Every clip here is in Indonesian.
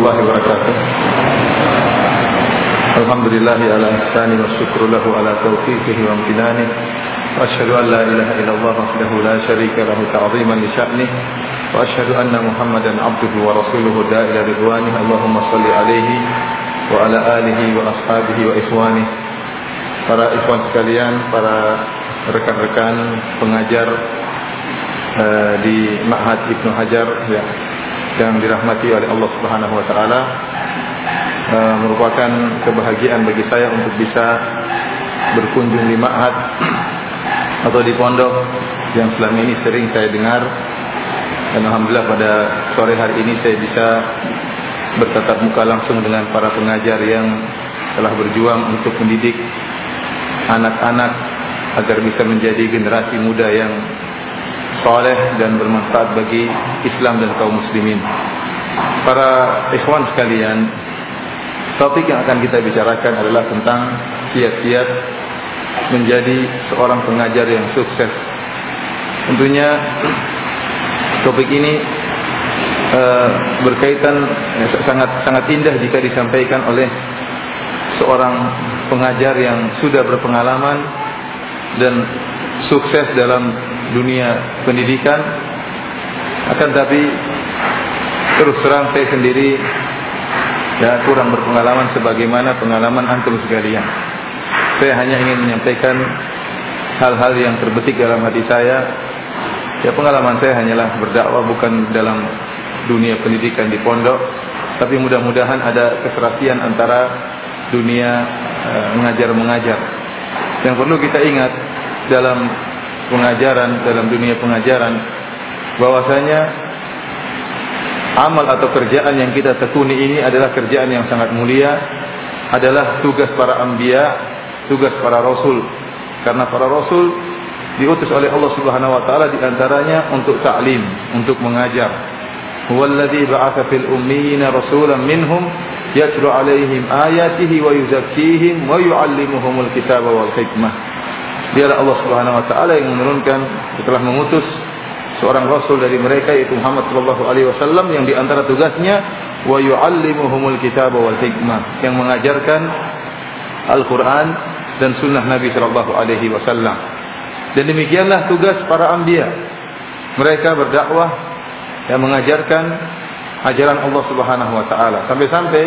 الله وبركاته الحمد لله على إحسانه والشكر له على توفيقه وامتنانه وأشهد أن لا إله إلا الله وحده لا شريك له تعظيما لشأنه وأشهد أن محمدا عبده ورسوله لا إلى رضوانه اللهم صل عليه وعلى آله وأصحابه وإخوانه para ikhwan sekalian, para rekan-rekan pengajar uh, di Ma'had Ibnu Hajar ya, yang dirahmati oleh Allah Subhanahu wa taala uh, merupakan kebahagiaan bagi saya untuk bisa berkunjung di Ma'had atau di pondok yang selama ini sering saya dengar. Dan alhamdulillah pada sore hari ini saya bisa bertatap muka langsung dengan para pengajar yang telah berjuang untuk mendidik anak-anak agar bisa menjadi generasi muda yang soleh dan bermanfaat bagi Islam dan kaum muslimin. Para ikhwan sekalian, topik yang akan kita bicarakan adalah tentang kiat-kiat menjadi seorang pengajar yang sukses. Tentunya topik ini uh, berkaitan sangat sangat indah jika disampaikan oleh seorang pengajar yang sudah berpengalaman dan sukses dalam dunia pendidikan. Akan tapi terus terang saya sendiri ya kurang berpengalaman sebagaimana pengalaman antum sekalian. Saya hanya ingin menyampaikan hal-hal yang terbetik dalam hati saya. Ya pengalaman saya hanyalah berdakwah bukan dalam dunia pendidikan di pondok. Tapi mudah-mudahan ada keserasian antara dunia uh, mengajar-mengajar. Yang perlu kita ingat dalam pengajaran, dalam dunia pengajaran, bahwasanya amal atau kerjaan yang kita tekuni ini adalah kerjaan yang sangat mulia, adalah tugas para anbiya, tugas para rasul. Karena para rasul diutus oleh Allah Subhanahu wa taala di antaranya untuk taklim, untuk mengajar. Huwallazi ba'atsa fil ummiyina rasulan minhum yatlu alaihim ayatihi wa yuzakkihim wa yuallimuhumul kitaba wal hikmah. Dialah Allah Subhanahu wa taala yang menurunkan setelah mengutus seorang rasul dari mereka yaitu Muhammad sallallahu alaihi wasallam yang di antara tugasnya wa yuallimuhumul kitaba wal hikmah yang mengajarkan Al-Qur'an dan sunnah Nabi sallallahu alaihi wasallam. Dan demikianlah tugas para anbiya. Mereka berdakwah yang mengajarkan ajaran Allah Subhanahu wa taala. Sampai-sampai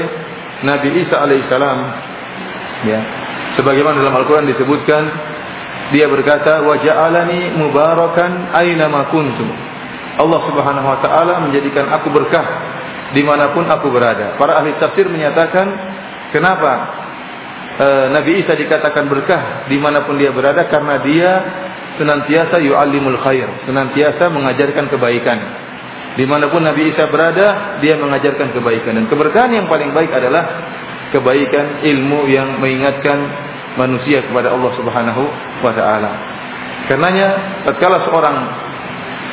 Nabi Isa alaihissalam ya, sebagaimana dalam Al-Qur'an disebutkan dia berkata wa ja'alani mubarakan aina ma. Allah Subhanahu wa taala menjadikan aku berkah di mana pun aku berada. Para ahli tafsir menyatakan kenapa e, Nabi Isa dikatakan berkah di mana pun dia berada karena dia senantiasa yu'allimul khair, senantiasa mengajarkan kebaikan. Di mana pun Nabi Isa berada, dia mengajarkan kebaikan. Dan keberkahan yang paling baik adalah kebaikan ilmu yang mengingatkan manusia kepada Allah Subhanahu wa taala. Karenanya tatkala seorang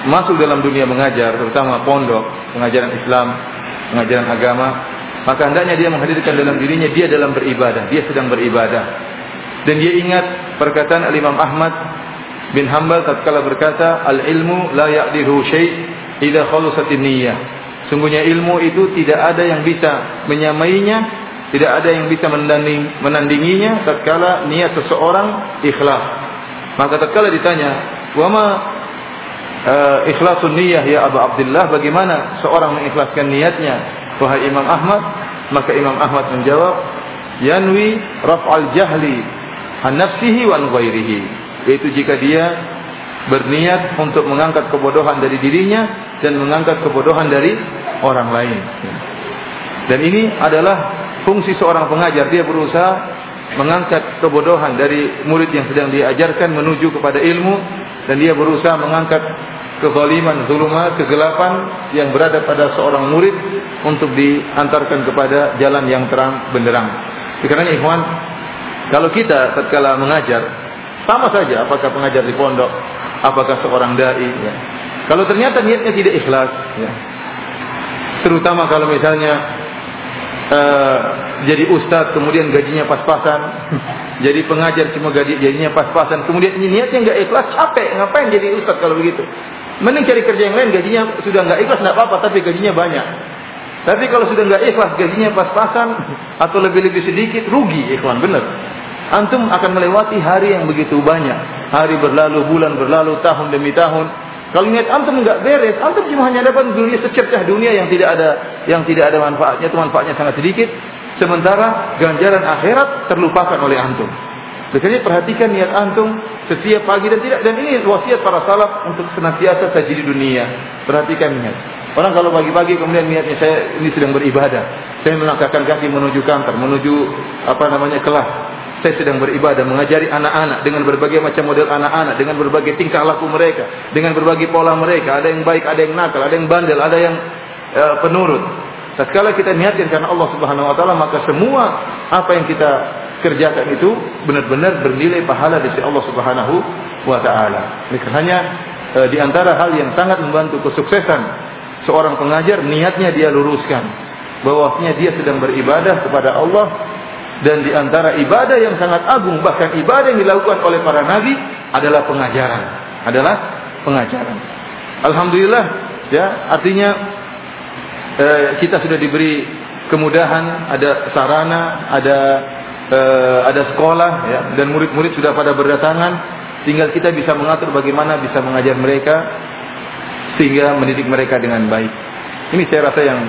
masuk dalam dunia mengajar, terutama pondok, pengajaran Islam, pengajaran agama, maka hendaknya dia menghadirkan dalam dirinya dia dalam beribadah, dia sedang beribadah. Dan dia ingat perkataan Al-Imam Ahmad bin Hanbal tatkala berkata, "Al-ilmu la ya'dihu syai' idza khalasatin niyyah. Sungguhnya ilmu itu tidak ada yang bisa menyamainya, tidak ada yang bisa menanding, menandinginya tatkala niat seseorang ikhlas. Maka tatkala ditanya, "Wa ma uh, ikhlasun niyyah ya Abu Abdullah? Bagaimana seorang mengikhlaskan niatnya?" Wahai Imam Ahmad, maka Imam Ahmad menjawab, "Yanwi raf'al jahli an nafsihi wa an ghairihi." Yaitu jika dia berniat untuk mengangkat kebodohan dari dirinya dan mengangkat kebodohan dari orang lain. Dan ini adalah fungsi seorang pengajar. Dia berusaha mengangkat kebodohan dari murid yang sedang diajarkan menuju kepada ilmu dan dia berusaha mengangkat kezaliman, zulumat, kegelapan yang berada pada seorang murid untuk diantarkan kepada jalan yang terang benderang. Karena ikhwan, kalau kita tatkala mengajar sama saja apakah pengajar di pondok, apakah seorang dai ya. Kalau ternyata niatnya tidak ikhlas, ya. terutama kalau misalnya uh, jadi ustadz kemudian gajinya pas-pasan, jadi pengajar cuma gaji gajinya pas-pasan, kemudian niatnya nggak ikhlas, capek, ngapain jadi ustadz kalau begitu? Mending cari kerja yang lain gajinya sudah nggak ikhlas nggak apa-apa, tapi gajinya banyak. Tapi kalau sudah nggak ikhlas gajinya pas-pasan atau lebih-lebih sedikit rugi ikhwan benar. Antum akan melewati hari yang begitu banyak. Hari berlalu, bulan berlalu, tahun demi tahun. Kalau niat antum nggak beres, antum cuma hanya dapat dunia secercah dunia yang tidak ada yang tidak ada manfaatnya, itu manfaatnya sangat sedikit. Sementara ganjaran akhirat terlupakan oleh antum. Makanya perhatikan niat antum setiap pagi dan tidak dan ini wasiat para salaf untuk senantiasa saji di dunia. Perhatikan niat. Orang kalau pagi-pagi kemudian niatnya saya ini sedang beribadah. Saya melangkahkan kaki menuju kantor, menuju apa namanya kelas. Saya sedang beribadah, mengajari anak-anak dengan berbagai macam model anak-anak, dengan berbagai tingkah laku mereka, dengan berbagai pola mereka. Ada yang baik, ada yang nakal, ada yang bandel, ada yang uh, penurut. Tatkala kita niatkan karena Allah Subhanahu wa taala, maka semua apa yang kita kerjakan itu benar-benar bernilai pahala di sisi Allah Subhanahu wa taala. Ini hanya e, di antara hal yang sangat membantu kesuksesan seorang pengajar niatnya dia luruskan bahwasanya dia sedang beribadah kepada Allah dan di antara ibadah yang sangat agung bahkan ibadah yang dilakukan oleh para nabi adalah pengajaran. Adalah pengajaran. Alhamdulillah ya artinya eh, kita sudah diberi kemudahan ada sarana ada uh, ada sekolah ya, dan murid-murid sudah pada berdatangan, tinggal kita bisa mengatur bagaimana bisa mengajar mereka sehingga mendidik mereka dengan baik. Ini saya rasa yang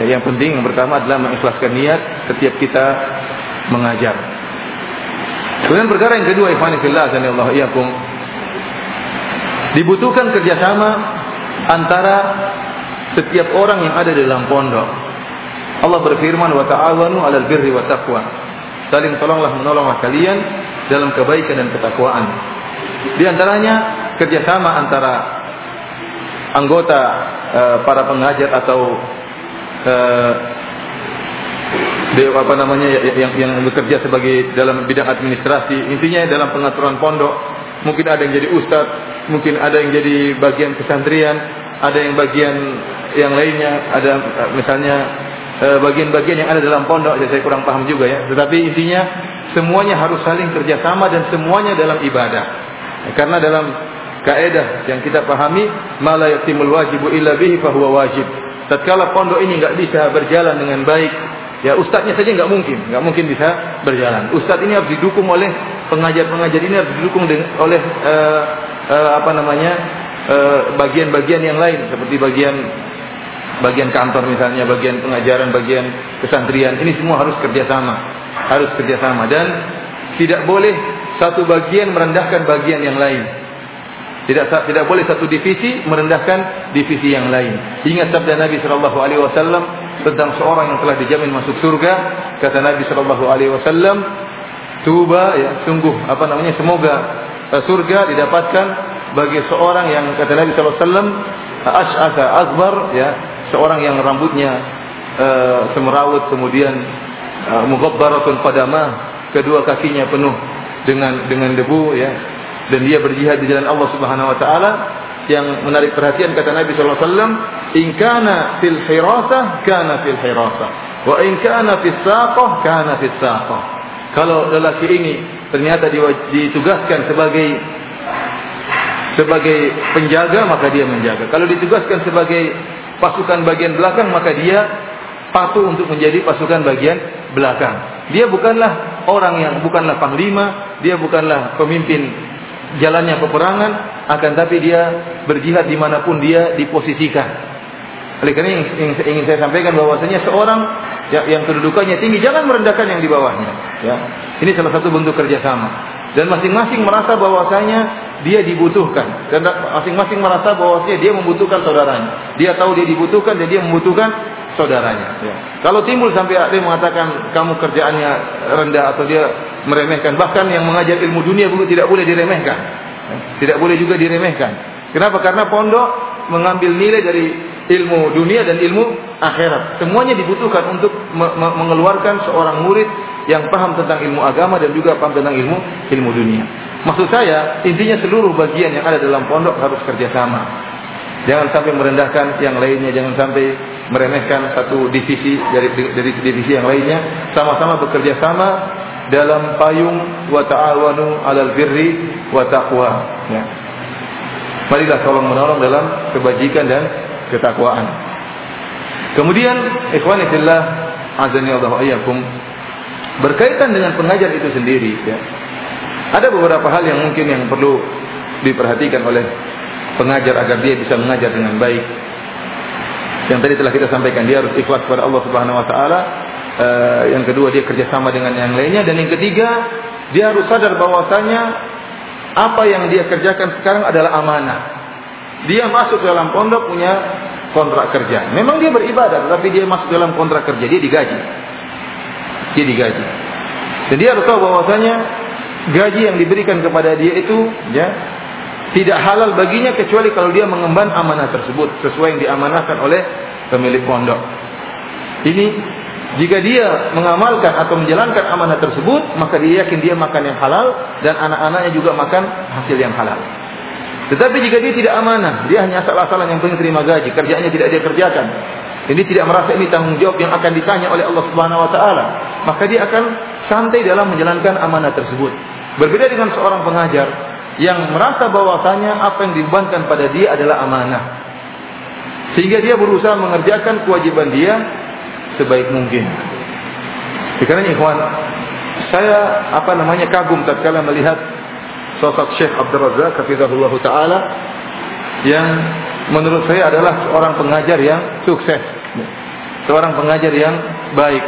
ya, yang penting. Yang pertama adalah mengikhlaskan niat setiap kita mengajar. Kemudian perkara yang kedua, ikhwan fillah Allah iyakum. Dibutuhkan kerjasama antara setiap orang yang ada di dalam pondok. Allah berfirman wa ta'awanu 'alal birri wa taqwa. Saling tolonglah menolonglah kalian dalam kebaikan dan ketakwaan. Di antaranya kerjasama antara anggota e, para pengajar atau e, apa namanya ya, yang yang bekerja sebagai dalam bidang administrasi intinya dalam pengaturan pondok mungkin ada yang jadi ustadz mungkin ada yang jadi bagian pesantren ada yang bagian yang lainnya ada misalnya Eh, bagian-bagian yang ada dalam pondok, ya saya kurang paham juga ya. Tetapi intinya semuanya harus saling kerjasama dan semuanya dalam ibadah. Ya, karena dalam kaidah yang kita pahami, mala yatimul wajibu illa bihi fahuwa wajib. Tatkala pondok ini nggak bisa berjalan dengan baik, ya ustadznya saja nggak mungkin, nggak mungkin bisa berjalan. Ustadz ini harus didukung oleh pengajar-pengajar ini harus didukung oleh uh, uh, apa namanya bagian-bagian uh, yang lain seperti bagian bagian kantor misalnya, bagian pengajaran, bagian kesantrian, ini semua harus kerjasama, harus kerjasama dan tidak boleh satu bagian merendahkan bagian yang lain. Tidak tidak boleh satu divisi merendahkan divisi yang lain. Ingat sabda Nabi Shallallahu Alaihi Wasallam tentang seorang yang telah dijamin masuk surga. Kata Nabi Shallallahu Alaihi Wasallam, tuba ya sungguh apa namanya semoga uh, surga didapatkan bagi seorang yang kata Nabi Shallallahu Alaihi Wasallam ash'asa akbar ya seorang yang rambutnya uh, semerawut kemudian uh, mughabbaratun qadamah kedua kakinya penuh dengan dengan debu ya dan dia berjihad di jalan Allah Subhanahu wa taala yang menarik perhatian kata Nabi sallallahu alaihi wasallam in kana fil hirasah kana fil hirasah. Wa in kana fis saqah kana fis saqah. Kalau lelaki ini ternyata ditugaskan sebagai sebagai penjaga maka dia menjaga. Kalau ditugaskan sebagai pasukan bagian belakang maka dia patuh untuk menjadi pasukan bagian belakang. Dia bukanlah orang yang bukanlah panglima, dia bukanlah pemimpin jalannya peperangan, akan tapi dia berjihad di mana pun dia diposisikan. Oleh karena yang, ingin saya sampaikan bahwasanya seorang yang, yang kedudukannya tinggi jangan merendahkan yang di bawahnya. Ya, ini salah satu bentuk kerjasama dan masing-masing merasa bahwasanya dia dibutuhkan dan masing-masing merasa bahwasanya dia membutuhkan saudaranya. Dia tahu dia dibutuhkan dan dia membutuhkan saudaranya. Ya. Kalau timbul sampai ada mengatakan kamu kerjaannya rendah atau dia meremehkan, bahkan yang mengajar ilmu dunia tidak boleh diremehkan. Ya. Tidak boleh juga diremehkan. Kenapa? Karena pondok mengambil nilai dari ilmu dunia dan ilmu akhirat. Semuanya dibutuhkan untuk me me mengeluarkan seorang murid yang paham tentang ilmu agama dan juga paham tentang ilmu ilmu dunia. Maksud saya, intinya seluruh bagian yang ada dalam pondok harus kerjasama. Jangan sampai merendahkan yang lainnya, jangan sampai meremehkan satu divisi dari dari divisi yang lainnya. Sama-sama bekerja sama dalam payung wa ta'awanu 'alal birri wa taqwa. Ya. Marilah tolong menolong dalam kebajikan dan ketakwaan. Kemudian ikhwan fillah azani Allah ayyakum berkaitan dengan pengajar itu sendiri ya. Ada beberapa hal yang mungkin yang perlu diperhatikan oleh pengajar agar dia bisa mengajar dengan baik. Yang tadi telah kita sampaikan dia harus ikhlas kepada Allah Subhanahu wa taala. Uh, yang kedua dia kerjasama dengan yang lainnya dan yang ketiga dia harus sadar bahwasanya apa yang dia kerjakan sekarang adalah amanah. Dia masuk dalam pondok punya kontrak kerja. Memang dia beribadah, tapi dia masuk dalam kontrak kerja, dia digaji. Dia digaji. Dan dia harus tahu bahwasanya gaji yang diberikan kepada dia itu ya tidak halal baginya kecuali kalau dia mengemban amanah tersebut sesuai yang diamanahkan oleh pemilik pondok. Ini jika dia mengamalkan atau menjalankan amanah tersebut, maka dia yakin dia makan yang halal dan anak-anaknya juga makan hasil yang halal. Tetapi jika dia tidak amanah, dia hanya asal-asalan yang penting terima gaji, kerjanya tidak dia kerjakan. Ini tidak merasa ini tanggung jawab yang akan ditanya oleh Allah Subhanahu wa taala, maka dia akan santai dalam menjalankan amanah tersebut. Berbeda dengan seorang pengajar yang merasa bahwasanya apa yang dibebankan pada dia adalah amanah. Sehingga dia berusaha mengerjakan kewajiban dia sebaik mungkin. Karena ikhwan, saya apa namanya kagum tatkala melihat sosok Syekh Abdul Razak hafizahullah taala yang menurut saya adalah seorang pengajar yang sukses. Seorang pengajar yang baik.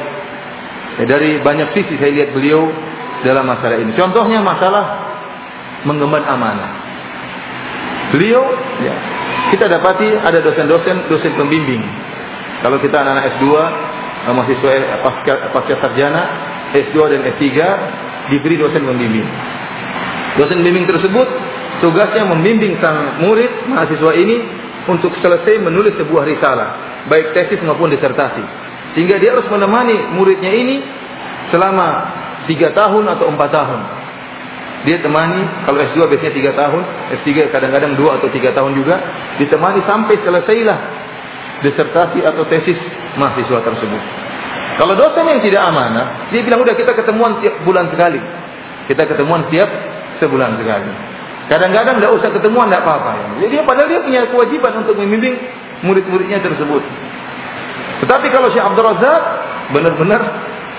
Ya, dari banyak sisi saya lihat beliau dalam masalah ini. Contohnya masalah mengemban amanah. Beliau ya, kita dapati ada dosen-dosen dosen pembimbing. Kalau kita anak-anak S2, mahasiswa pasca, pasca sarjana, S2 dan S3 diberi dosen pembimbing. Dosen bimbing tersebut tugasnya membimbing sang murid mahasiswa ini untuk selesai menulis sebuah risalah, baik tesis maupun disertasi. Sehingga dia harus menemani muridnya ini selama tiga tahun atau empat tahun. Dia temani, kalau S2 biasanya tiga tahun, S3 kadang-kadang dua atau tiga tahun juga, ditemani sampai selesailah disertasi atau tesis mahasiswa tersebut. Kalau dosen yang tidak amanah, dia bilang udah kita ketemuan tiap bulan sekali. Kita ketemuan tiap sebulan sekali. Kadang-kadang tidak usah ketemuan tidak apa-apa. Jadi dia padahal dia punya kewajiban untuk membimbing murid-muridnya tersebut. Tetapi kalau Syekh Abdul Razak benar-benar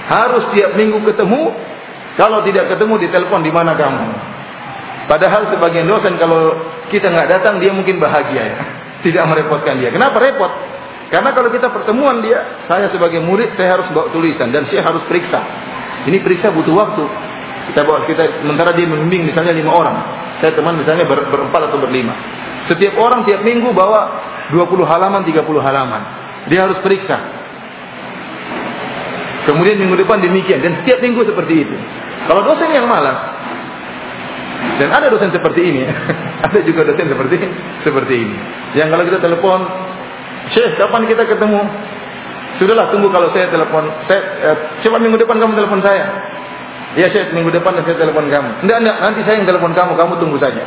harus tiap minggu ketemu. Kalau tidak ketemu di telepon di mana kamu. Padahal sebagian dosen kalau kita nggak datang dia mungkin bahagia ya. Tidak merepotkan dia. Kenapa repot? Karena kalau kita pertemuan dia, saya sebagai murid saya harus bawa tulisan dan saya harus periksa. Ini periksa butuh waktu. Kita bawa kita sementara dia membimbing misalnya lima orang. Saya teman misalnya ber, berempat atau berlima. Setiap orang tiap minggu bawa 20 halaman, 30 halaman. Dia harus periksa. Kemudian minggu depan demikian dan setiap minggu seperti itu. Kalau dosen yang malas dan ada dosen seperti ini, ada juga dosen seperti seperti ini. Yang kalau kita telepon, Syekh, kapan kita ketemu? Sudahlah tunggu kalau saya telepon. Saya eh, coba minggu depan kamu telepon saya. Ya Syekh, minggu depan saya telepon kamu. Enggak, enggak, nanti saya yang telepon kamu, kamu tunggu saja.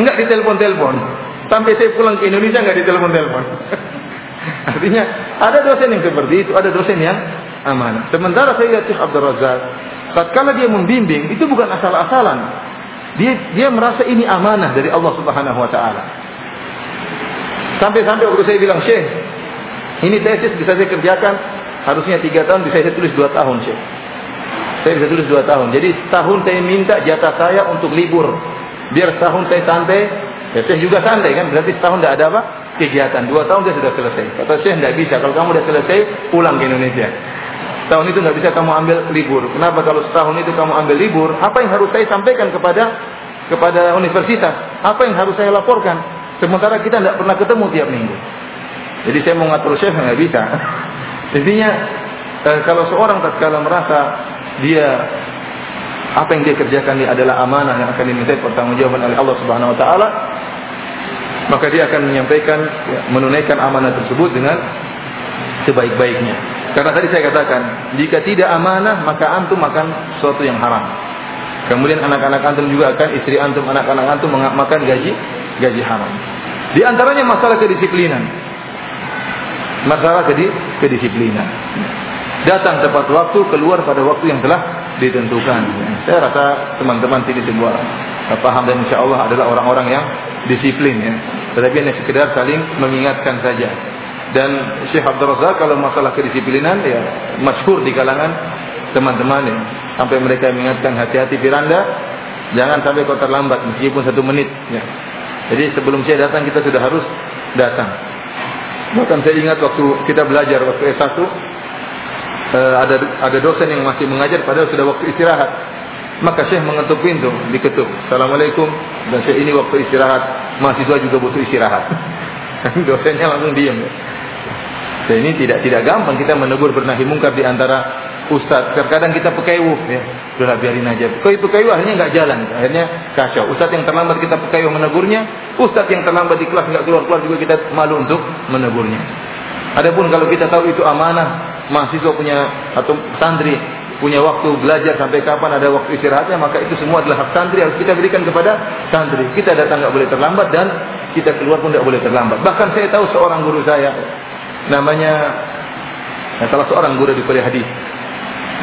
Enggak ditelepon-telepon. Sampai saya pulang ke Indonesia enggak ditelepon-telepon. Artinya ada dosen yang seperti itu, ada dosen yang amanah. Sementara saya lihat Syekh Abdul Razak, tatkala dia membimbing itu bukan asal-asalan. Dia dia merasa ini amanah dari Allah Subhanahu wa taala. Sampai-sampai waktu saya bilang, "Syekh, ini tesis bisa saya kerjakan harusnya tiga tahun, bisa saya tulis dua tahun, Syekh." Saya bisa tulis dua tahun. Jadi setahun saya minta jatah saya untuk libur. Biar setahun saya santai. Ya saya juga santai kan. Berarti setahun tidak ada apa? Kegiatan. Dua tahun dia sudah selesai. Kata saya tidak bisa. Kalau kamu sudah selesai, pulang ke Indonesia. Setahun itu nggak bisa kamu ambil libur. Kenapa kalau setahun itu kamu ambil libur? Apa yang harus saya sampaikan kepada kepada universitas? Apa yang harus saya laporkan? Sementara kita tidak pernah ketemu tiap minggu. Jadi saya mau ngatur chef nggak bisa. Intinya eh, kalau seorang tatkala merasa dia apa yang dia kerjakan ini adalah amanah yang akan diminta pertanggungjawaban oleh Allah Subhanahu wa taala maka dia akan menyampaikan ya, menunaikan amanah tersebut dengan sebaik-baiknya. Karena tadi saya katakan jika tidak amanah maka antum makan sesuatu yang haram. Kemudian anak-anak antum juga akan istri antum anak-anak antum makan gaji gaji haram. Di antaranya masalah kedisiplinan. Masalah kedisiplinan. Datang tepat waktu, keluar pada waktu yang telah ditentukan. Saya rasa teman-teman sini semua paham dan insya Allah adalah orang-orang yang disiplin ya. Tetapi hanya sekedar saling mengingatkan saja. Dan Syekh Abdul Razak kalau masalah kedisiplinan ya masyhur di kalangan teman-teman ya. Sampai mereka mengingatkan hati-hati Firanda, jangan sampai kau terlambat meskipun satu menit. Ya. Jadi sebelum saya datang kita sudah harus datang. Bahkan saya ingat waktu kita belajar waktu S1 eh, ada ada dosen yang masih mengajar padahal sudah waktu istirahat. Maka Syekh mengetuk pintu, diketuk. Assalamualaikum. Dan saya ini waktu istirahat. Mahasiswa juga butuh istirahat. Dosennya langsung diam. Dan ini tidak tidak gampang kita menegur bernahi mungkar di antara ustaz. Terkadang kita pekewuh ya. Sudah biarin aja. Kau itu pekewuh akhirnya nggak jalan. Akhirnya kacau. Ustaz yang terlambat kita pekewuh menegurnya. Ustaz yang terlambat di kelas nggak keluar-keluar juga kita malu untuk menegurnya. Adapun kalau kita tahu itu amanah, mahasiswa punya atau santri punya waktu belajar sampai kapan ada waktu istirahatnya maka itu semua adalah hak santri harus kita berikan kepada santri. Kita datang nggak boleh terlambat dan kita keluar pun tidak boleh terlambat. Bahkan saya tahu seorang guru saya namanya ya, salah seorang guru di kuliah hadis.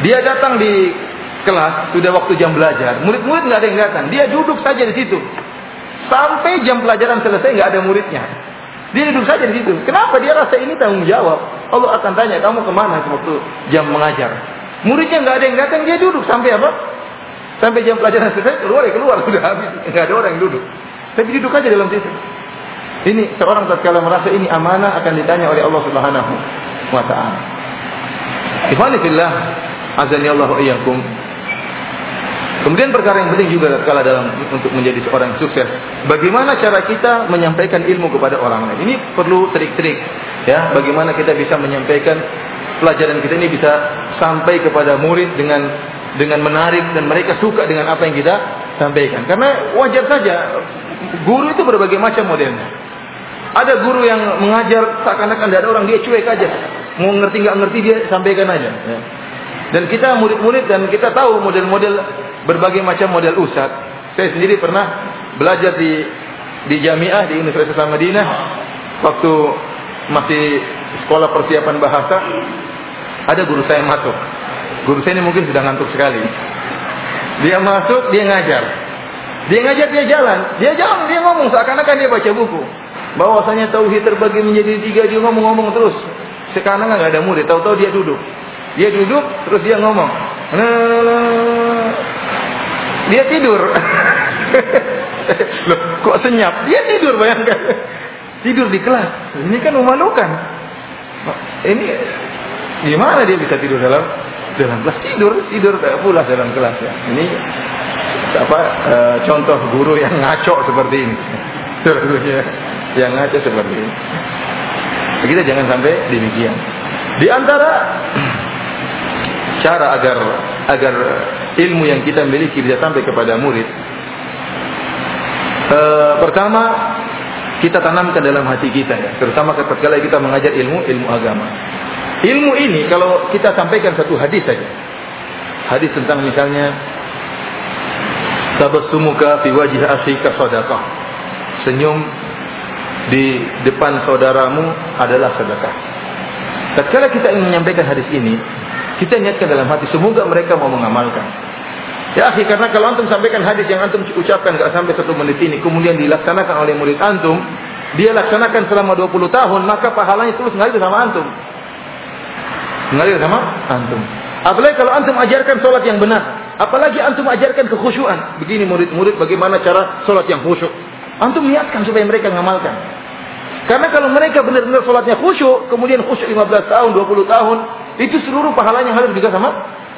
Dia datang di kelas sudah waktu jam belajar. Murid-murid nggak ada yang datang. Dia duduk saja di situ. Sampai jam pelajaran selesai nggak ada muridnya dia duduk saja di situ kenapa dia rasa ini tanggung jawab Allah akan tanya kamu ke mana waktu jam mengajar Muridnya nggak ada yang datang, dia duduk sampai apa? Sampai jam pelajaran selesai, keluar ya keluar, sudah habis. Nggak ada orang yang duduk. Tapi duduk aja dalam situ. Ini seorang tatkala merasa ini amanah akan ditanya oleh Allah Subhanahu wa taala. Ikhwani fillah, Allah wa iyyakum. Kemudian perkara yang penting juga tatkala dalam untuk menjadi seorang sukses, bagaimana cara kita menyampaikan ilmu kepada orang lain. Ini perlu trik-trik ya, bagaimana kita bisa menyampaikan pelajaran kita ini bisa sampai kepada murid dengan dengan menarik dan mereka suka dengan apa yang kita sampaikan. Karena wajar saja guru itu berbagai macam modelnya. Ada guru yang mengajar seakan-akan tidak ada orang dia cuek aja. Mau ngerti nggak ngerti dia sampaikan aja. Ya. Dan kita murid-murid dan kita tahu model-model berbagai macam model ustad. Saya sendiri pernah belajar di di Jamiah di Universitas Madinah waktu masih sekolah persiapan bahasa ada guru saya yang masuk. Guru saya ini mungkin sudah ngantuk sekali. Dia masuk, dia ngajar. Dia ngajar, dia jalan. Dia jalan, dia ngomong seakan-akan dia baca buku. Bahwasanya tauhid terbagi menjadi tiga, dia ngomong-ngomong terus. Sekarang nggak ada murid, tahu-tahu dia duduk. Dia duduk, terus dia ngomong. Dia tidur. Loh, kok senyap? Dia tidur, bayangkan. Tidur di kelas. Ini kan memalukan. Ini Gimana dia bisa tidur dalam dalam kelas tidur tidur pula dalam kelas ya. Ini apa e, contoh guru yang ngaco seperti ini. yang ngaco seperti ini. Kita jangan sampai demikian. Di antara cara agar agar ilmu yang kita miliki bisa sampai kepada murid. E, pertama kita tanamkan dalam hati kita ya, terutama ketika kita mengajar ilmu ilmu agama. Ilmu ini kalau kita sampaikan satu hadis saja. Hadis tentang misalnya tabassumuka fi wajhi akhika sadaqah. Senyum di depan saudaramu adalah sedekah. Tatkala kita ingin menyampaikan hadis ini, kita niatkan dalam hati semoga mereka mau mengamalkan. Ya akhi, karena kalau antum sampaikan hadis yang antum ucapkan enggak sampai satu menit ini, kemudian dilaksanakan oleh murid antum, dia laksanakan selama 20 tahun, maka pahalanya terus ngalir sama antum mengalir sama antum. Apalagi kalau antum ajarkan solat yang benar. Apalagi antum ajarkan kekhusyuan. Begini murid-murid bagaimana cara solat yang khusyuk. Antum niatkan supaya mereka ngamalkan. Karena kalau mereka benar-benar solatnya khusyuk, kemudian khusyuk 15 tahun, 20 tahun, itu seluruh pahalanya hadir juga sama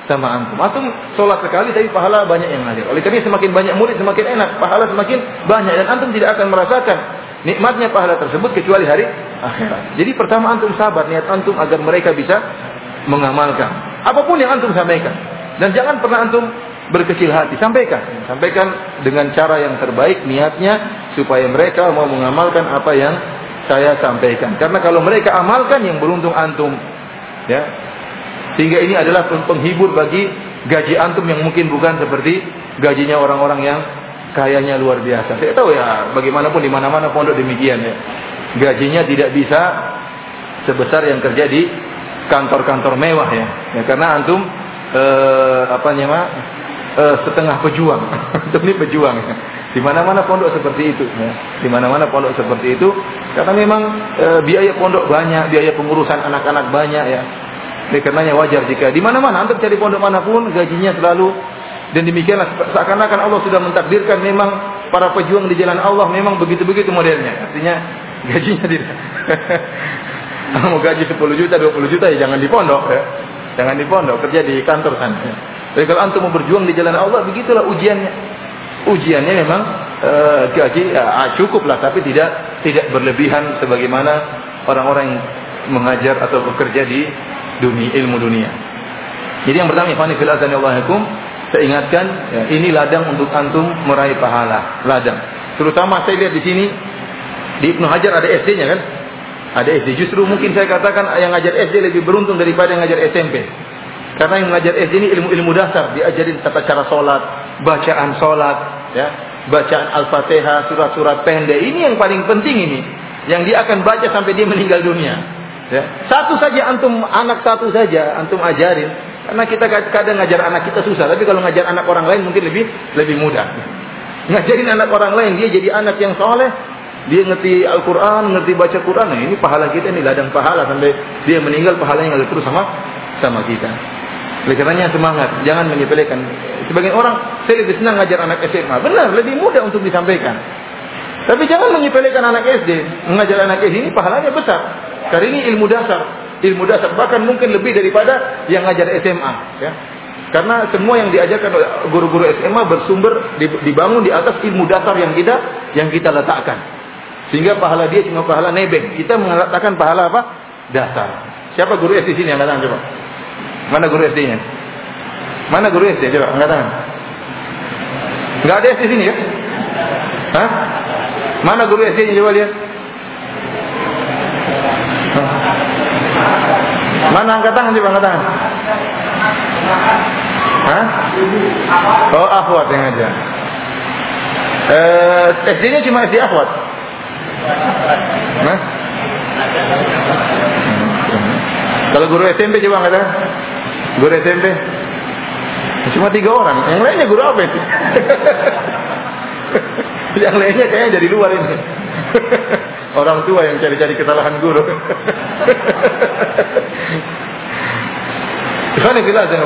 sama antum. Antum solat sekali tapi pahala banyak yang hadir. Oleh karena semakin banyak murid semakin enak, pahala semakin banyak dan antum tidak akan merasakan nikmatnya pahala tersebut kecuali hari akhirat. Jadi pertama antum sabar niat antum agar mereka bisa mengamalkan. Apa pun yang antum sampaikan. Dan jangan pernah antum berkecil hati. Sampaikan. Sampaikan dengan cara yang terbaik niatnya supaya mereka mau mengamalkan apa yang saya sampaikan. Karena kalau mereka amalkan yang beruntung antum. Ya. Sehingga ini adalah penghibur bagi gaji antum yang mungkin bukan seperti gajinya orang-orang yang kayanya luar biasa. Saya tahu ya bagaimanapun di mana-mana pondok demikian ya. Gajinya tidak bisa sebesar yang kerja di kantor-kantor mewah ya. Ya karena antum eh, apa namanya? Eh, setengah pejuang. antum ini pejuang. Ya. Di mana-mana pondok seperti itu, ya. Di mana-mana pondok seperti itu, karena memang e, biaya pondok banyak, biaya pengurusan anak-anak banyak ya. Oleh karenanya wajar jika di mana-mana untuk cari pondok mana pun gajinya selalu dan demikianlah seakan-akan Allah sudah mentakdirkan memang para pejuang di jalan Allah memang begitu-begitu modelnya. Artinya gajinya tidak. Mau gaji 10 juta, 20 juta ya jangan di pondok ya. Jangan di pondok, kerja di kantor sana. Ya. Tapi kalau antum mau berjuang di jalan Allah, begitulah ujiannya. Ujiannya memang e, gaji ya, cukup lah, tapi tidak tidak berlebihan sebagaimana orang-orang yang mengajar atau bekerja di dunia ilmu dunia. Jadi yang pertama, ikhwan fillah Allahikum, saya ingatkan, ya, ini ladang untuk antum meraih pahala, ladang. Terutama saya lihat di sini di Ibnu Hajar ada SD-nya kan? Ada SD. Justru mungkin saya katakan yang ngajar SD lebih beruntung daripada yang ngajar SMP. Karena yang ngajar SD ini ilmu-ilmu dasar, diajarin tata cara sholat, bacaan sholat, ya, bacaan Al-Fatihah, surat-surat pendek. Ini yang paling penting ini, yang dia akan baca sampai dia meninggal dunia. Ya. Satu saja antum anak satu saja antum ajarin, karena kita kadang ngajar anak kita susah, tapi kalau ngajar anak orang lain mungkin lebih lebih mudah. Ngajarin anak orang lain dia jadi anak yang soleh, dia ngerti Al-Quran, ngerti baca Quran, nah ini pahala kita ini ladang pahala sampai dia meninggal pahalanya ngalir terus sama sama kita. Oleh karenanya semangat, jangan menyepelekan. Sebagian orang saya lebih senang ngajar anak SMA, benar lebih mudah untuk disampaikan. Tapi jangan menyepelekan anak SD, mengajar anak SD ini pahalanya besar. Karena ini ilmu dasar, ilmu dasar bahkan mungkin lebih daripada yang ngajar SMA. Ya. Karena semua yang diajarkan oleh guru-guru SMA bersumber dibangun di atas ilmu dasar yang kita yang kita letakkan. Sehingga pahala dia cuma pahala nebeng. Kita mengatakan pahala apa? Dasar. Siapa guru SD sini angkat tangan coba? Mana guru SD-nya? Mana guru SD? Coba angkat tangan. Enggak ada SD sini ya? Hah? Mana guru SD-nya coba lihat? Mana angkat tangan coba angkat tangan? Hah? Oh, akhwat yang aja. Eh, SD-nya cuma SD akhwat. Nah? Kalau guru SMP coba kata Guru SMP Cuma tiga orang Yang lainnya guru apa itu? yang lainnya kayaknya dari luar ini Orang tua yang cari-cari kesalahan guru.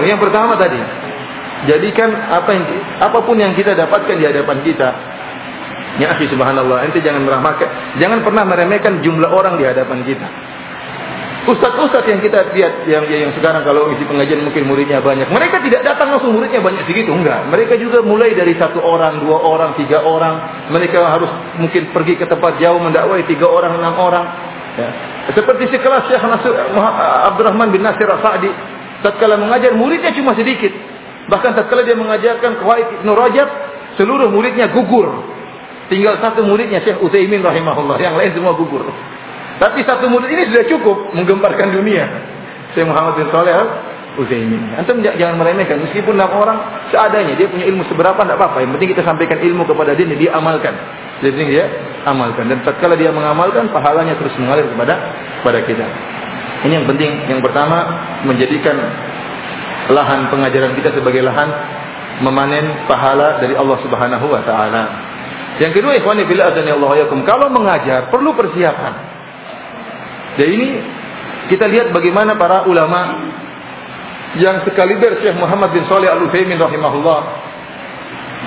Yang pertama tadi. Jadikan apa yang apa pun yang kita dapatkan di hadapan kita. Ya subhanallah, ente jangan meremehkan, jangan pernah meremehkan jumlah orang di hadapan kita. Ustaz-ustaz yang kita lihat yang yang sekarang kalau isi pengajian mungkin muridnya banyak. Mereka tidak datang langsung muridnya banyak segitu, enggak. Mereka juga mulai dari satu orang, dua orang, tiga orang. Mereka harus mungkin pergi ke tempat jauh mendakwai tiga orang, enam orang. Ya. Seperti sekelas Syekh Nasir, Abdurrahman bin Nasir Al-Sa'di. Tatkala mengajar muridnya cuma sedikit. Bahkan tatkala dia mengajarkan Kuwait Ibn Rajab, seluruh muridnya gugur. Tinggal satu muridnya Syekh Utsaimin rahimahullah, yang lain semua gugur. Tapi satu murid ini sudah cukup menggemparkan dunia. Syekh Muhammad bin Saleh Utsaimin. Antum jangan meremehkan meskipun enam orang seadanya dia punya ilmu seberapa tidak apa-apa. Yang penting kita sampaikan ilmu kepada dia dia amalkan. Jadi dia amalkan dan tatkala dia mengamalkan pahalanya terus mengalir kepada kepada kita. Ini yang penting. Yang pertama menjadikan lahan pengajaran kita sebagai lahan memanen pahala dari Allah Subhanahu wa taala. Yang kedua ikhwani bila azani Allah yakum kalau mengajar perlu persiapan. Dan ini kita lihat bagaimana para ulama yang sekaliber Syekh Muhammad bin Saleh Al Utsaimin rahimahullah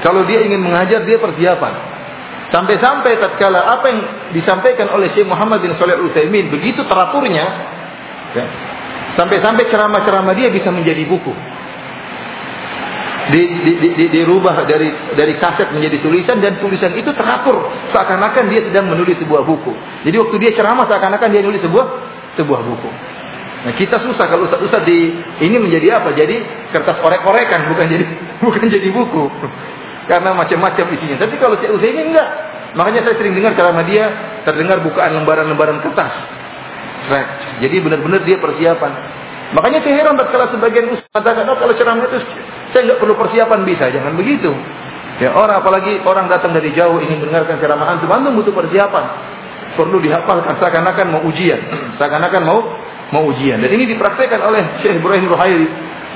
kalau dia ingin mengajar dia persiapan. Sampai-sampai tatkala apa yang disampaikan oleh Syekh Muhammad bin Saleh Al Utsaimin begitu teraturnya ya, sampai-sampai ceramah-ceramah dia bisa menjadi buku di, di, di, dirubah dari dari kaset menjadi tulisan dan tulisan itu teratur seakan-akan dia sedang menulis sebuah buku. Jadi waktu dia ceramah seakan-akan dia menulis sebuah sebuah buku. Nah kita susah kalau ustaz-ustaz di ini menjadi apa? Jadi kertas orek-orekan bukan jadi bukan jadi buku. Karena macam-macam isinya. Tapi kalau saya ini enggak. Makanya saya sering dengar ceramah dia terdengar bukaan lembaran-lembaran kertas. Jadi benar-benar dia persiapan. Makanya saya heran kalau sebagian ustaz katakan oh, kalau ceramah itu saya nggak perlu persiapan bisa, jangan begitu. Ya orang apalagi orang datang dari jauh ingin mendengarkan ceramah antum, antum butuh persiapan. Perlu dihafalkan seakan-akan mau ujian, seakan-akan mau mau ujian. Dan ini dipraktekkan oleh Syekh Ibrahim Ruhaili.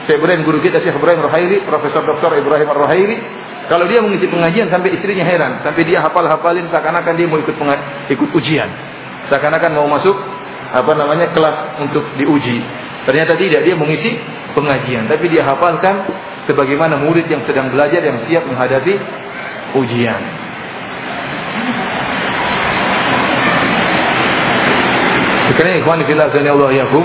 Syekh Ibrahim guru kita Syekh Ibrahim Ruhaili, Profesor Dr. Ibrahim Ruhaili Kalau dia mengisi pengajian sampai istrinya heran, sampai dia hafal-hafalin seakan-akan dia mau ikut ikut ujian. Seakan-akan mau masuk apa namanya kelas untuk diuji. Ternyata tidak, dia mengisi pengajian, tapi dia hafalkan sebagaimana murid yang sedang belajar yang siap menghadapi ujian. Sekarang ikhwan fillah Allah yakum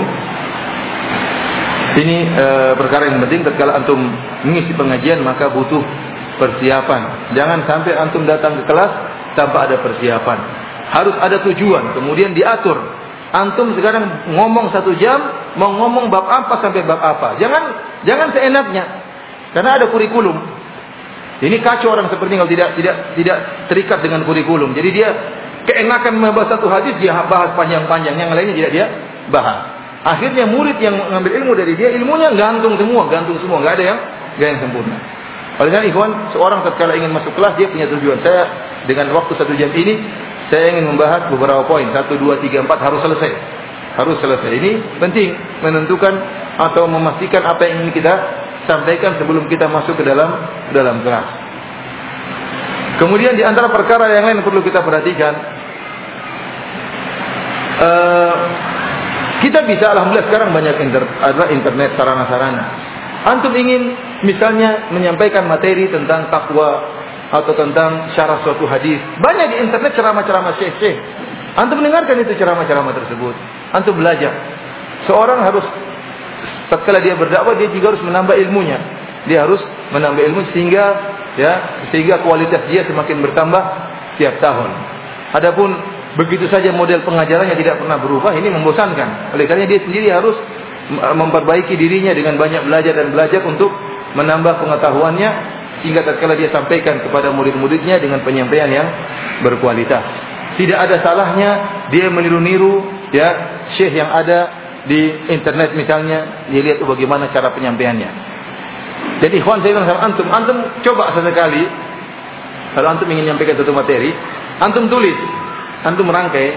ini e, perkara yang penting ketika antum mengisi pengajian maka butuh persiapan. Jangan sampai antum datang ke kelas tanpa ada persiapan. Harus ada tujuan, kemudian diatur. Antum sekarang ngomong satu jam, mau ngomong bab apa sampai bab apa. Jangan jangan seenaknya. Karena ada kurikulum. Ini kacau orang seperti kalau tidak tidak tidak terikat dengan kurikulum. Jadi dia keenakan membahas satu hadis dia bahas panjang-panjang, yang lainnya tidak dia bahas. Akhirnya murid yang mengambil ilmu dari dia ilmunya gantung semua, gantung semua, nggak ada yang nggak yang sempurna. Oleh karena ikhwan, seorang tatkala ingin masuk kelas dia punya tujuan. Saya dengan waktu satu jam ini saya ingin membahas beberapa poin. Satu, dua, tiga, empat harus selesai. Harus selesai. Ini penting menentukan atau memastikan apa yang ingin kita sampaikan sebelum kita masuk ke dalam dalam kelas. Kemudian di antara perkara yang lain perlu kita perhatikan, uh, kita bisa alhamdulillah sekarang banyak inter, ada internet sarana-sarana. Antum ingin misalnya menyampaikan materi tentang takwa atau tentang syarah suatu hadis. Banyak di internet ceramah-ceramah syekh-syekh. Antum mendengarkan itu ceramah-ceramah tersebut. Antum belajar. Seorang harus tatkala dia berdakwah dia juga harus menambah ilmunya. Dia harus menambah ilmu sehingga ya sehingga kualitas dia semakin bertambah tiap tahun. Adapun begitu saja model pengajarannya tidak pernah berubah, ini membosankan. Oleh karena dia sendiri harus memperbaiki dirinya dengan banyak belajar dan belajar untuk menambah pengetahuannya sehingga tatkala dia sampaikan kepada murid-muridnya dengan penyampaian yang berkualitas. Tidak ada salahnya dia meniru-niru ya syekh yang ada di internet misalnya, dia lihat bagaimana cara penyampaiannya. Jadi ikhwan saya bilang sama antum, antum coba sesekali kalau antum ingin menyampaikan satu materi, antum tulis, antum merangkai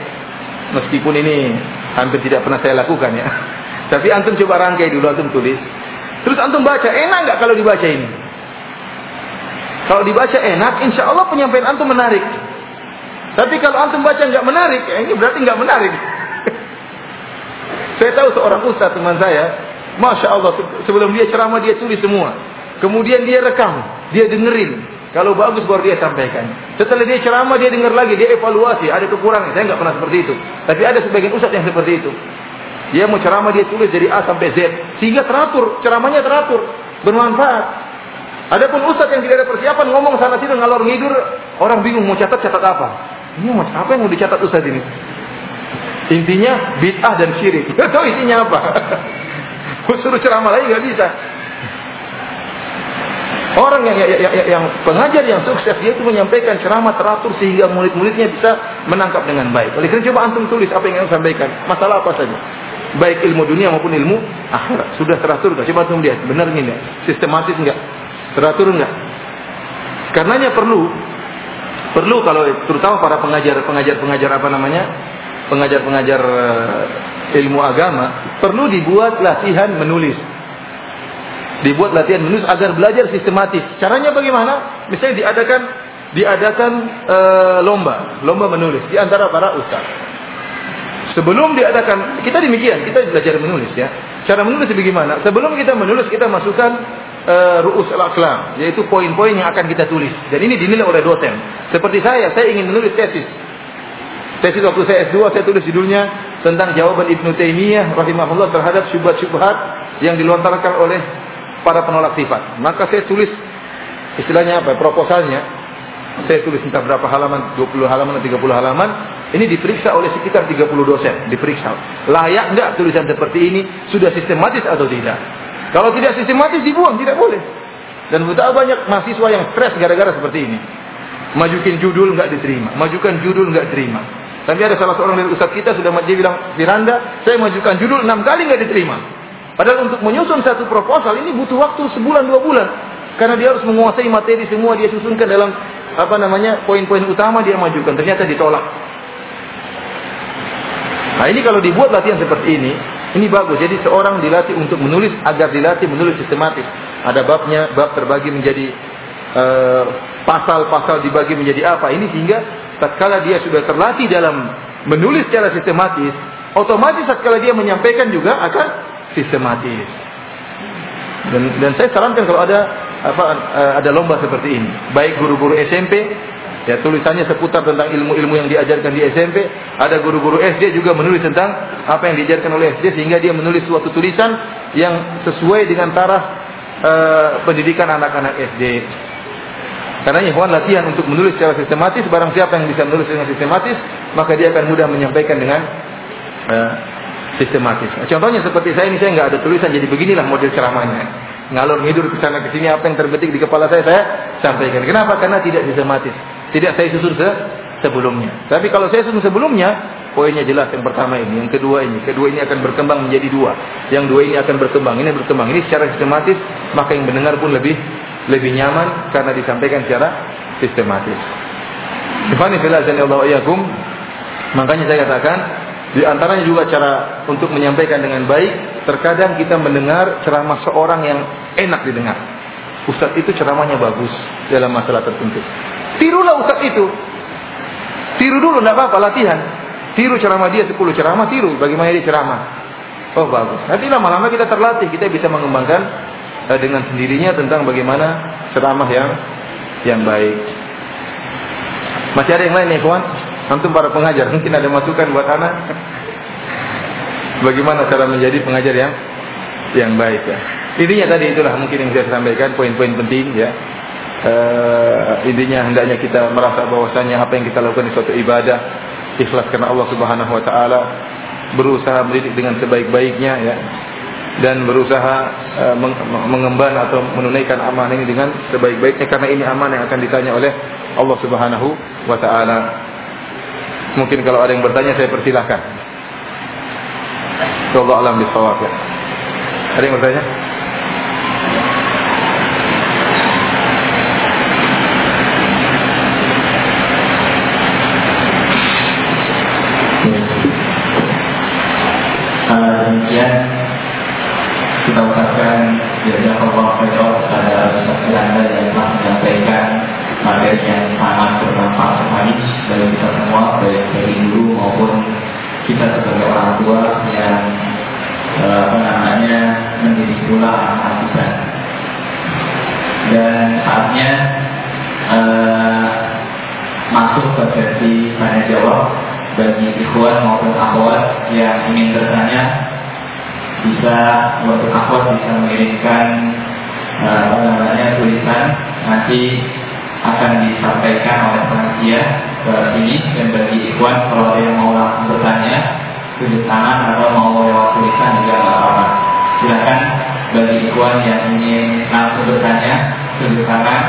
meskipun ini hampir tidak pernah saya lakukan ya. Tapi antum coba rangkai dulu, antum tulis. Terus antum baca, enak nggak kalau dibaca ini? Kalau dibaca enak, insya Allah penyampaian antum menarik. Tapi kalau antum baca nggak menarik, ya ini berarti nggak menarik. Saya tahu seorang ustaz teman saya, masya Allah sebelum dia ceramah dia tulis semua. Kemudian dia rekam, dia dengerin. Kalau bagus baru dia sampaikan. Setelah dia ceramah dia dengar lagi, dia evaluasi, ada kekurangan. Saya nggak pernah seperti itu. Tapi ada sebagian ustaz yang seperti itu. Dia mau ceramah dia tulis dari A sampai Z sehingga teratur, ceramahnya teratur, bermanfaat. Adapun ustaz yang tidak ada persiapan ngomong sana sini ngalor ngidur, orang bingung mau catat catat apa. Ini mau apa yang mau dicatat ustaz ini? Intinya bid'ah dan syirik. Tahu isinya apa? Suruh ceramah lagi nggak bisa. Orang yang, yang, yang, yang pengajar yang sukses dia itu menyampaikan ceramah teratur sehingga murid-muridnya bisa menangkap dengan baik. Oleh karena coba antum tulis apa yang ingin sampaikan. Masalah apa saja baik ilmu dunia maupun ilmu akhirat. Sudah teratur enggak? Coba tunggu lihat, benar enggak? Sistematis enggak? Teratur enggak? Karenanya perlu perlu kalau terutama para pengajar pengajar pengajar apa namanya pengajar pengajar eh, ilmu agama perlu dibuat latihan menulis dibuat latihan menulis agar belajar sistematis caranya bagaimana misalnya diadakan diadakan e, lomba lomba menulis di antara para ustaz Sebelum diadakan, kita demikian, kita belajar menulis ya. Cara menulis bagaimana? Sebelum kita menulis, kita masukkan uh, ru'us al-aqlam, yaitu poin-poin yang akan kita tulis. Dan ini dinilai oleh dosen. Seperti saya, saya ingin menulis tesis. Tesis waktu saya S2, saya tulis judulnya tentang jawaban Ibnu Taimiyah rahimahullah terhadap syubhat-syubhat yang dilontarkan oleh para penolak sifat. Maka saya tulis istilahnya apa? Proposalnya. Saya tulis entah berapa halaman, 20 halaman atau 30 halaman ini diperiksa oleh sekitar 30 dosen, diperiksa. Layak enggak tulisan seperti ini? Sudah sistematis atau tidak? Kalau tidak sistematis dibuang, tidak boleh. Dan betapa banyak mahasiswa yang stres gara-gara seperti ini. Majukin judul enggak diterima, majukan judul enggak diterima. Tapi ada salah seorang dari ustaz kita sudah dia bilang, Firanda, saya majukan judul enam kali enggak diterima. Padahal untuk menyusun satu proposal ini butuh waktu sebulan dua bulan. Karena dia harus menguasai materi semua dia susunkan dalam apa namanya poin-poin utama dia majukan. Ternyata ditolak. Nah ini kalau dibuat latihan seperti ini, ini bagus. Jadi seorang dilatih untuk menulis agar dilatih menulis sistematis. Ada babnya, bab terbagi menjadi eh, pasal-pasal dibagi menjadi apa ini sehingga tatkala dia sudah terlatih dalam menulis secara sistematis, otomatis tatkala dia menyampaikan juga akan sistematis. Dan, dan saya sarankan kalau ada apa eh, ada lomba seperti ini, baik guru-guru SMP Ya tulisannya seputar tentang ilmu-ilmu yang diajarkan di SMP. Ada guru-guru SD juga menulis tentang apa yang diajarkan oleh SD sehingga dia menulis suatu tulisan yang sesuai dengan taraf uh, pendidikan anak-anak SD. Karena ikhwan latihan untuk menulis secara sistematis, barang siapa yang bisa menulis dengan sistematis, maka dia akan mudah menyampaikan dengan uh, sistematis. Contohnya seperti saya ini saya nggak ada tulisan, jadi beginilah model ceramahnya ngalor ngidur ke sana ke sini apa yang terbetik di kepala saya saya sampaikan. Kenapa? Karena tidak sistematis. Tidak saya susun se sebelumnya. Tapi kalau saya susun sebelumnya, poinnya jelas yang pertama ini, yang kedua ini, kedua ini akan berkembang menjadi dua. Yang dua ini akan berkembang, ini berkembang. Ini secara sistematis, maka yang mendengar pun lebih lebih nyaman karena disampaikan secara sistematis. Ifani fillah Allah iyakum. Makanya saya katakan di antaranya juga cara untuk menyampaikan dengan baik, terkadang kita mendengar ceramah seorang yang enak didengar. Ustadz itu ceramahnya bagus dalam masalah tertentu. Tirulah ustaz itu. Tiru dulu, tidak apa-apa, latihan. Tiru ceramah dia 10 ceramah, tiru bagaimana dia ceramah. Oh bagus. Nanti lama-lama kita terlatih, kita bisa mengembangkan uh, dengan sendirinya tentang bagaimana ceramah yang yang baik. Masih ada yang lain nih kawan? Antum para pengajar, mungkin ada masukan buat anak. Bagaimana cara menjadi pengajar yang yang baik ya. Intinya tadi itulah mungkin yang saya sampaikan poin-poin penting ya uh, intinya hendaknya kita merasa bahwasanya apa yang kita lakukan di suatu ibadah ikhlas karena Allah Subhanahu wa taala berusaha mendidik dengan sebaik-baiknya ya dan berusaha uh, mengemban atau menunaikan amanah ini dengan sebaik-baiknya karena ini amanah yang akan ditanya oleh Allah Subhanahu wa taala. Mungkin kalau ada yang bertanya saya persilahkan. Allah alam bisawab. Ada yang bertanya? Tua yang eh, apa namanya mendidik pula dan saatnya uh, masuk ke sesi tanya jawab bagi ikhwan maupun akhwat yang ingin bertanya. Bisa untuk akhwat bisa mengirimkan uh, apa namanya tulisan. Nanti akan disampaikan oleh panitia ke sini dan bagi ikhwan kalau ada yang mau langsung bertanya tunjuk tangan atau mau lewat tulisan juga nggak apa-apa. Silakan bagi ikhwan yang ingin langsung bertanya tunjuk tangan.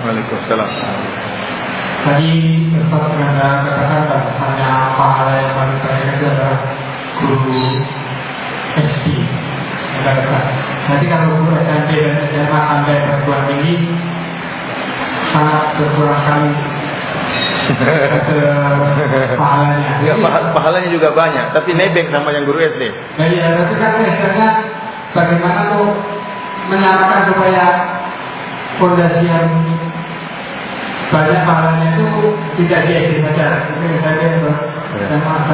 Waalaikumsalam. Tadi Ustaz Anda katakan pahalanya. Ya, pahalanya juga banyak, tapi nebeng sama yang guru SD. Nah, ya, tapi kan istilahnya bagaimana tuh menyamakan supaya fondasi yang banyak pahalanya itu tidak di saja. Itu saja ya. dan maaf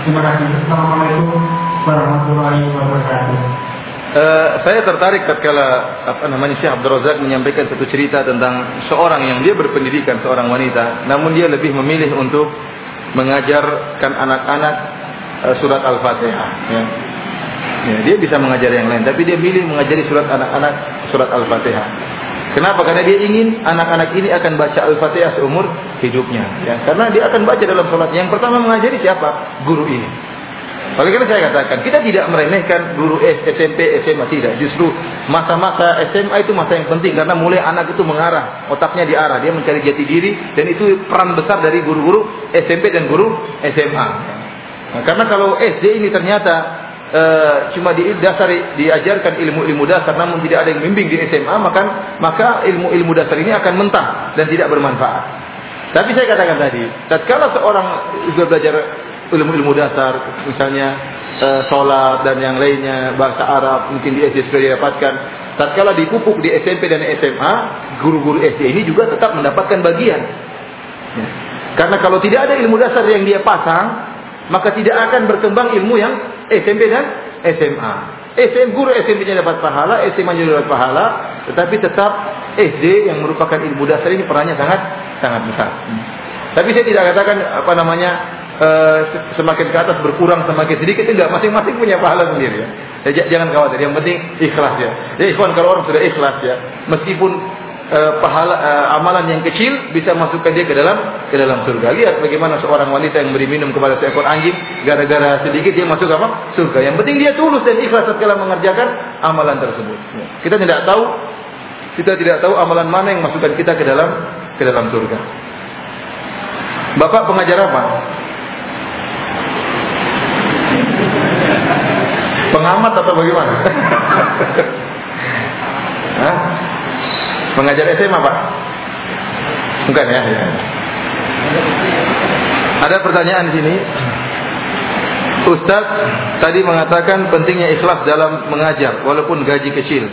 Terima kasih. Assalamualaikum warahmatullahi wabarakatuh. Uh, saya tertarik tatkala apa namanya Syekh Abdul Razak menyampaikan satu cerita tentang seorang yang dia berpendidikan seorang wanita, namun dia lebih memilih untuk mengajarkan anak-anak uh, surat Al-Fatihah. Ya. Ya, dia bisa mengajar yang lain, tapi dia milih mengajari surat anak-anak surat Al-Fatihah. Kenapa? Karena dia ingin anak-anak ini akan baca Al-Fatihah seumur hidupnya. Ya, karena dia akan baca dalam sholat. Yang pertama mengajari siapa? Guru ini. Oleh karena saya katakan, kita tidak meremehkan guru SMP, SMA tidak. Justru masa-masa SMA itu masa yang penting karena mulai anak itu mengarah, otaknya diarah, dia mencari jati diri dan itu peran besar dari guru-guru SMP dan guru SMA. Nah, karena kalau SD ini ternyata uh, cuma di dasar diajarkan ilmu-ilmu dasar namun tidak ada yang membimbing di SMA maka maka ilmu-ilmu dasar ini akan mentah dan tidak bermanfaat. Tapi saya katakan tadi, tatkala seorang sudah belajar ilmu-ilmu dasar, misalnya uh, sholat dan yang lainnya, bahasa Arab, mungkin di SD sudah didapatkan. Tatkala dipupuk di SMP dan SMA, guru-guru SD ini juga tetap mendapatkan bagian. Ya. Karena kalau tidak ada ilmu dasar yang dia pasang, maka tidak akan berkembang ilmu yang SMP dan SMA. SM guru SMP-nya dapat pahala, SMA-nya dapat pahala, tetapi tetap SD yang merupakan ilmu dasar ini perannya sangat sangat besar. Tapi saya tidak katakan apa namanya uh, semakin ke atas berkurang semakin sedikit enggak masing-masing punya pahala sendiri ya. ya jangan khawatir yang penting ikhlas ya. Ya ikhwan kalau orang sudah ikhlas ya meskipun uh, pahala uh, amalan yang kecil bisa masukkan dia ke dalam ke dalam surga. Lihat bagaimana seorang wanita yang beri minum kepada seekor anjing gara-gara sedikit dia masuk apa? Surga. Yang penting dia tulus dan ikhlas setelah mengerjakan amalan tersebut. Ya. Kita tidak tahu kita tidak tahu amalan mana yang masukkan kita ke dalam ke dalam surga. Bapak pengajar apa? Pengamat atau bagaimana? Hah? Pengajar SMA Pak? Bukan ya. Ada pertanyaan di sini. Ustaz tadi mengatakan pentingnya ikhlas dalam mengajar walaupun gaji kecil.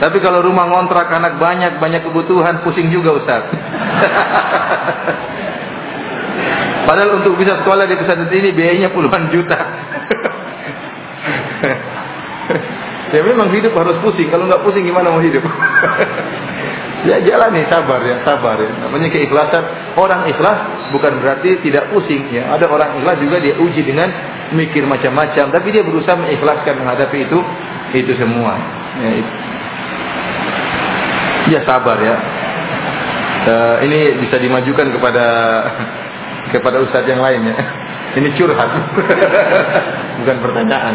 Tapi kalau rumah ngontrak anak banyak banyak kebutuhan pusing juga Ustaz. Padahal untuk bisa sekolah di pesantren ini biayanya puluhan juta. ya memang hidup harus pusing. Kalau nggak pusing gimana mau hidup? ya jalani sabar ya, sabar ya. Namanya keikhlasan. Orang ikhlas bukan berarti tidak pusing ya. Ada orang ikhlas juga dia uji dengan mikir macam-macam, tapi dia berusaha mengikhlaskan menghadapi itu itu semua. Ya, itu. ya sabar ya. Uh, ini bisa dimajukan kepada kepada ustadz yang lainnya. Ini curhat, bukan pertanyaan.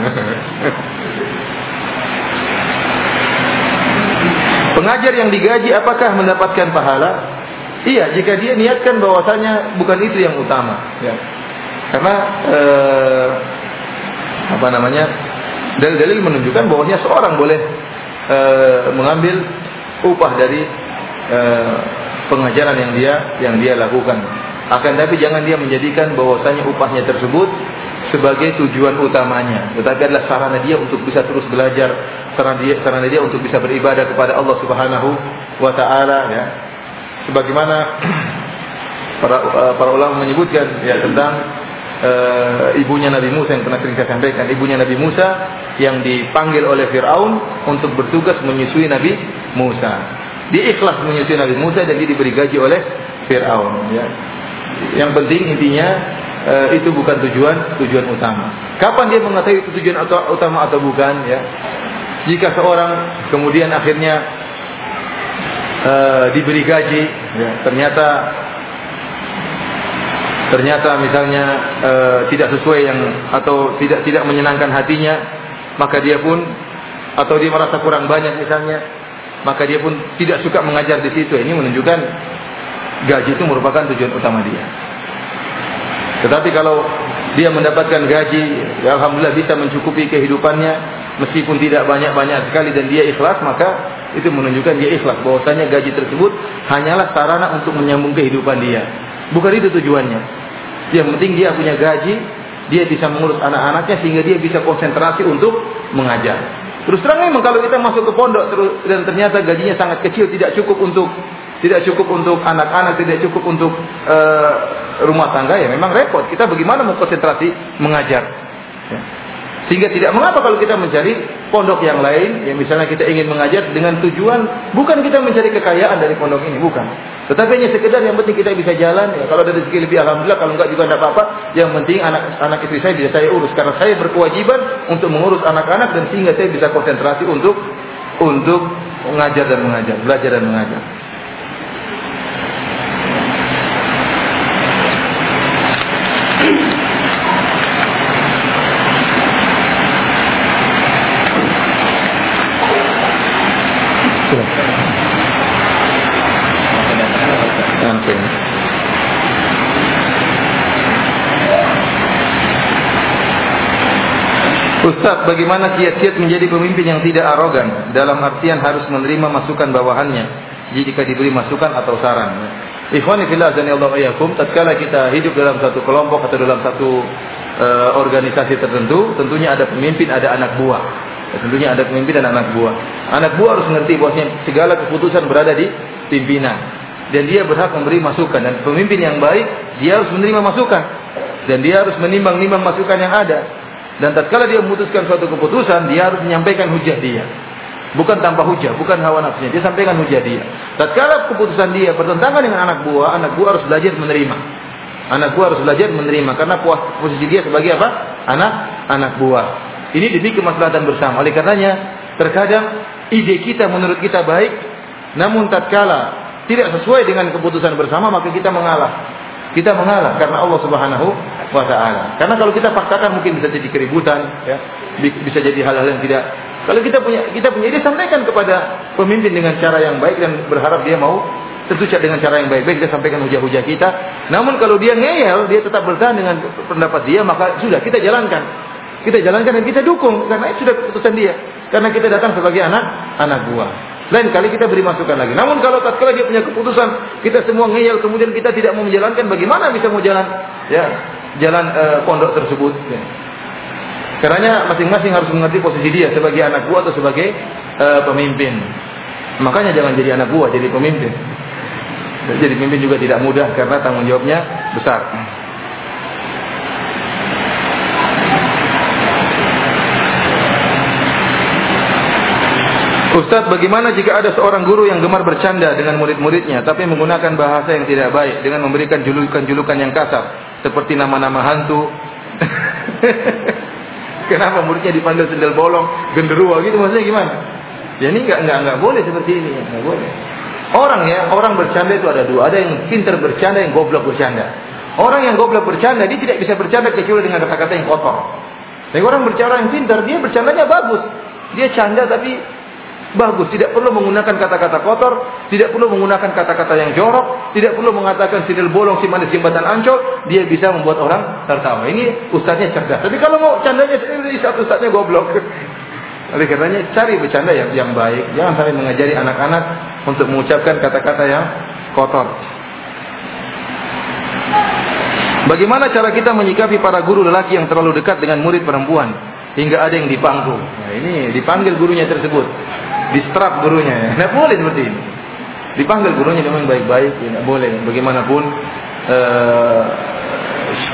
Pengajar yang digaji apakah mendapatkan pahala? Iya, jika dia niatkan bahwasanya bukan itu yang utama, ya. Karena eh, apa namanya? Dalil-dalil menunjukkan bahwasanya seorang boleh eh, mengambil upah dari eh, pengajaran yang dia yang dia lakukan. Akan tapi jangan dia menjadikan bahwasanya upahnya tersebut sebagai tujuan utamanya, tetapi adalah sarana dia untuk bisa terus belajar, sarana dia sarana dia untuk bisa beribadah kepada Allah Subhanahu wa taala ya. Sebagaimana para uh, para ulama menyebutkan ya tentang uh, ibunya Nabi Musa yang pernah sering saya sampaikan, ibunya Nabi Musa yang dipanggil oleh Firaun untuk bertugas menyusui Nabi Musa. Dia ikhlas menyusui Nabi Musa dan dia diberi gaji oleh Firaun ya. Yang penting intinya uh, itu bukan tujuan tujuan utama. Kapan dia mengetahui itu tujuan atau, utama atau bukan ya? Jika seorang kemudian akhirnya uh, diberi gaji, ya, ternyata ternyata misalnya uh, tidak sesuai yang atau tidak tidak menyenangkan hatinya, maka dia pun atau dia merasa kurang banyak misalnya, maka dia pun tidak suka mengajar di situ. Ini menunjukkan gaji itu merupakan tujuan utama dia. Tetapi kalau dia mendapatkan gaji, ya alhamdulillah bisa mencukupi kehidupannya meskipun tidak banyak-banyak sekali dan dia ikhlas, maka itu menunjukkan dia ikhlas bahwasanya gaji tersebut hanyalah sarana untuk menyambung kehidupan dia. Bukan itu tujuannya. Yang penting dia punya gaji, dia bisa mengurus anak-anaknya sehingga dia bisa konsentrasi untuk mengajar. Terus terang memang kalau kita masuk ke pondok dan ternyata gajinya sangat kecil tidak cukup untuk tidak cukup untuk anak-anak, tidak cukup untuk uh, rumah tangga ya memang repot. Kita bagaimana mau konsentrasi mengajar? Ya. Sehingga tidak mengapa kalau kita mencari pondok yang lain, ya misalnya kita ingin mengajar dengan tujuan bukan kita mencari kekayaan dari pondok ini, bukan. Tetapi hanya sekedar yang penting kita bisa jalan. Ya. Kalau ada rezeki lebih alhamdulillah, kalau enggak juga tidak apa-apa. Yang penting anak anak istri saya bisa saya urus karena saya berkewajiban untuk mengurus anak-anak dan sehingga saya bisa konsentrasi untuk untuk mengajar dan mengajar, belajar dan mengajar. Ustaz, bagaimana kiat-kiat menjadi pemimpin yang tidak arogan? Dalam artian harus menerima masukan bawahannya. Jika diberi masukan atau saran. Ikhwani fillah azani Allah ayakum, tatkala kita hidup dalam satu kelompok atau dalam satu uh, organisasi tertentu, tentunya ada pemimpin, ada anak buah. Ya, tentunya ada pemimpin dan anak buah. Anak buah harus mengerti bahwasanya segala keputusan berada di pimpinan dan dia berhak memberi masukan dan pemimpin yang baik dia harus menerima masukan dan dia harus menimbang-nimbang masukan yang ada dan tatkala dia memutuskan suatu keputusan dia harus menyampaikan hujah dia. Bukan tanpa hujah bukan hawa nafsunya. Dia sampaikan hujah dia. Tatkala keputusan dia bertentangan dengan anak buah anak buah harus belajar menerima. Anak buah harus belajar menerima. Karena posisi dia sebagai apa? Anak anak buah. Ini demi kemaslahatan bersama. Oleh karenanya terkadang ide kita menurut kita baik namun tatkala tidak sesuai dengan keputusan bersama maka kita mengalah. Kita mengalah karena Allah Subhanahu wa taala. Karena kalau kita paksakan mungkin bisa jadi keributan ya. Bisa jadi hal-hal yang tidak kalau kita punya kita punya ide sampaikan kepada pemimpin dengan cara yang baik dan berharap dia mau tentu dengan cara yang baik-baik kita sampaikan hujah-hujah kita. Namun kalau dia ngeyel, dia tetap bertahan dengan pendapat dia, maka sudah kita jalankan. Kita jalankan dan kita dukung karena itu sudah keputusan dia. Karena kita datang sebagai anak anak buah. Lain kali kita beri masukan lagi. Namun kalau tatkala dia punya keputusan, kita semua ngeyel kemudian kita tidak mau menjalankan, bagaimana bisa mau jalan ya jalan uh, pondok tersebut? Ya. Karena masing-masing harus mengerti posisi dia sebagai anak buah atau sebagai uh, pemimpin. Makanya jangan jadi anak buah, jadi pemimpin. Jadi pemimpin juga tidak mudah karena tanggung jawabnya besar. Ustaz, bagaimana jika ada seorang guru yang gemar bercanda dengan murid-muridnya, tapi menggunakan bahasa yang tidak baik dengan memberikan julukan-julukan yang kasar, seperti nama-nama hantu. Kenapa muridnya dipanggil sendal bolong, genderuwo gitu maksudnya gimana? Ya ini enggak enggak enggak boleh seperti ini, enggak boleh. Orang ya, orang bercanda itu ada dua, ada yang pintar bercanda, yang goblok bercanda. Orang yang goblok bercanda dia tidak bisa bercanda kecuali dengan kata-kata yang kotor. Tapi orang bercanda yang pintar, dia bercandanya bagus. Dia canda tapi bagus, tidak perlu menggunakan kata-kata kotor, tidak perlu menggunakan kata-kata yang jorok, tidak perlu mengatakan sidil bolong si manis jembatan ancol, dia bisa membuat orang tertawa. Ini ustaznya cerdas. Tapi kalau mau candanya sendiri satu ustaznya goblok. Oleh karenanya cari bercanda yang yang baik, jangan sampai mengajari anak-anak untuk mengucapkan kata-kata yang kotor. Bagaimana cara kita menyikapi para guru lelaki yang terlalu dekat dengan murid perempuan hingga ada yang dipanggul? Nah, ini dipanggil gurunya tersebut distrap gurunya ya. Tidak boleh seperti ini. Dipanggil gurunya memang baik-baik, ya, tidak boleh. Bagaimanapun uh,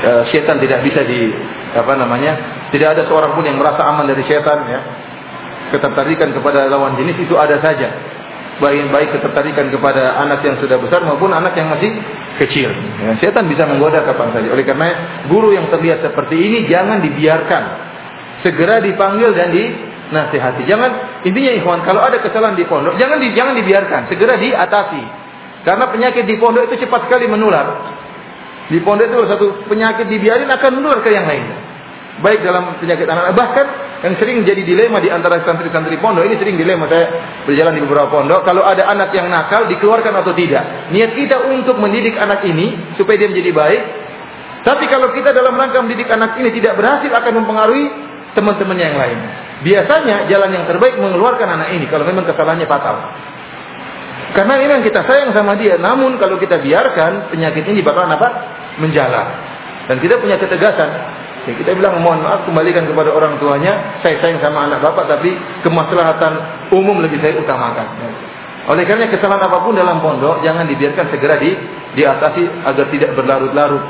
uh, setan tidak bisa di apa namanya, tidak ada seorang pun yang merasa aman dari setan ya. Ketertarikan kepada lawan jenis itu ada saja. Baik baik ketertarikan kepada anak yang sudah besar maupun anak yang masih kecil. Ya, setan bisa menggoda kapan saja. Oleh karena guru yang terlihat seperti ini jangan dibiarkan. Segera dipanggil dan di nasihati. Jangan intinya ikhwan kalau ada kesalahan di pondok jangan di, jangan dibiarkan, segera diatasi. Karena penyakit di pondok itu cepat sekali menular. Di pondok itu satu penyakit dibiarin akan menular ke yang lain. Baik dalam penyakit anak bahkan yang sering jadi dilema di antara santri-santri pondok ini sering dilema saya berjalan di beberapa pondok kalau ada anak yang nakal dikeluarkan atau tidak. Niat kita untuk mendidik anak ini supaya dia menjadi baik. Tapi kalau kita dalam rangka mendidik anak ini tidak berhasil akan mempengaruhi teman-temannya yang lain. Biasanya jalan yang terbaik mengeluarkan anak ini kalau memang kesalahannya fatal. Karena memang kita sayang sama dia, namun kalau kita biarkan penyakit ini bakal apa? Menjalar. Dan kita punya ketegasan. Ya, kita bilang mohon maaf kembalikan kepada orang tuanya. Saya sayang sama anak bapak tapi kemaslahatan umum lebih saya utamakan. Oleh karena kesalahan apa pun dalam pondok jangan dibiarkan segera di diatasi agar tidak berlarut-larut.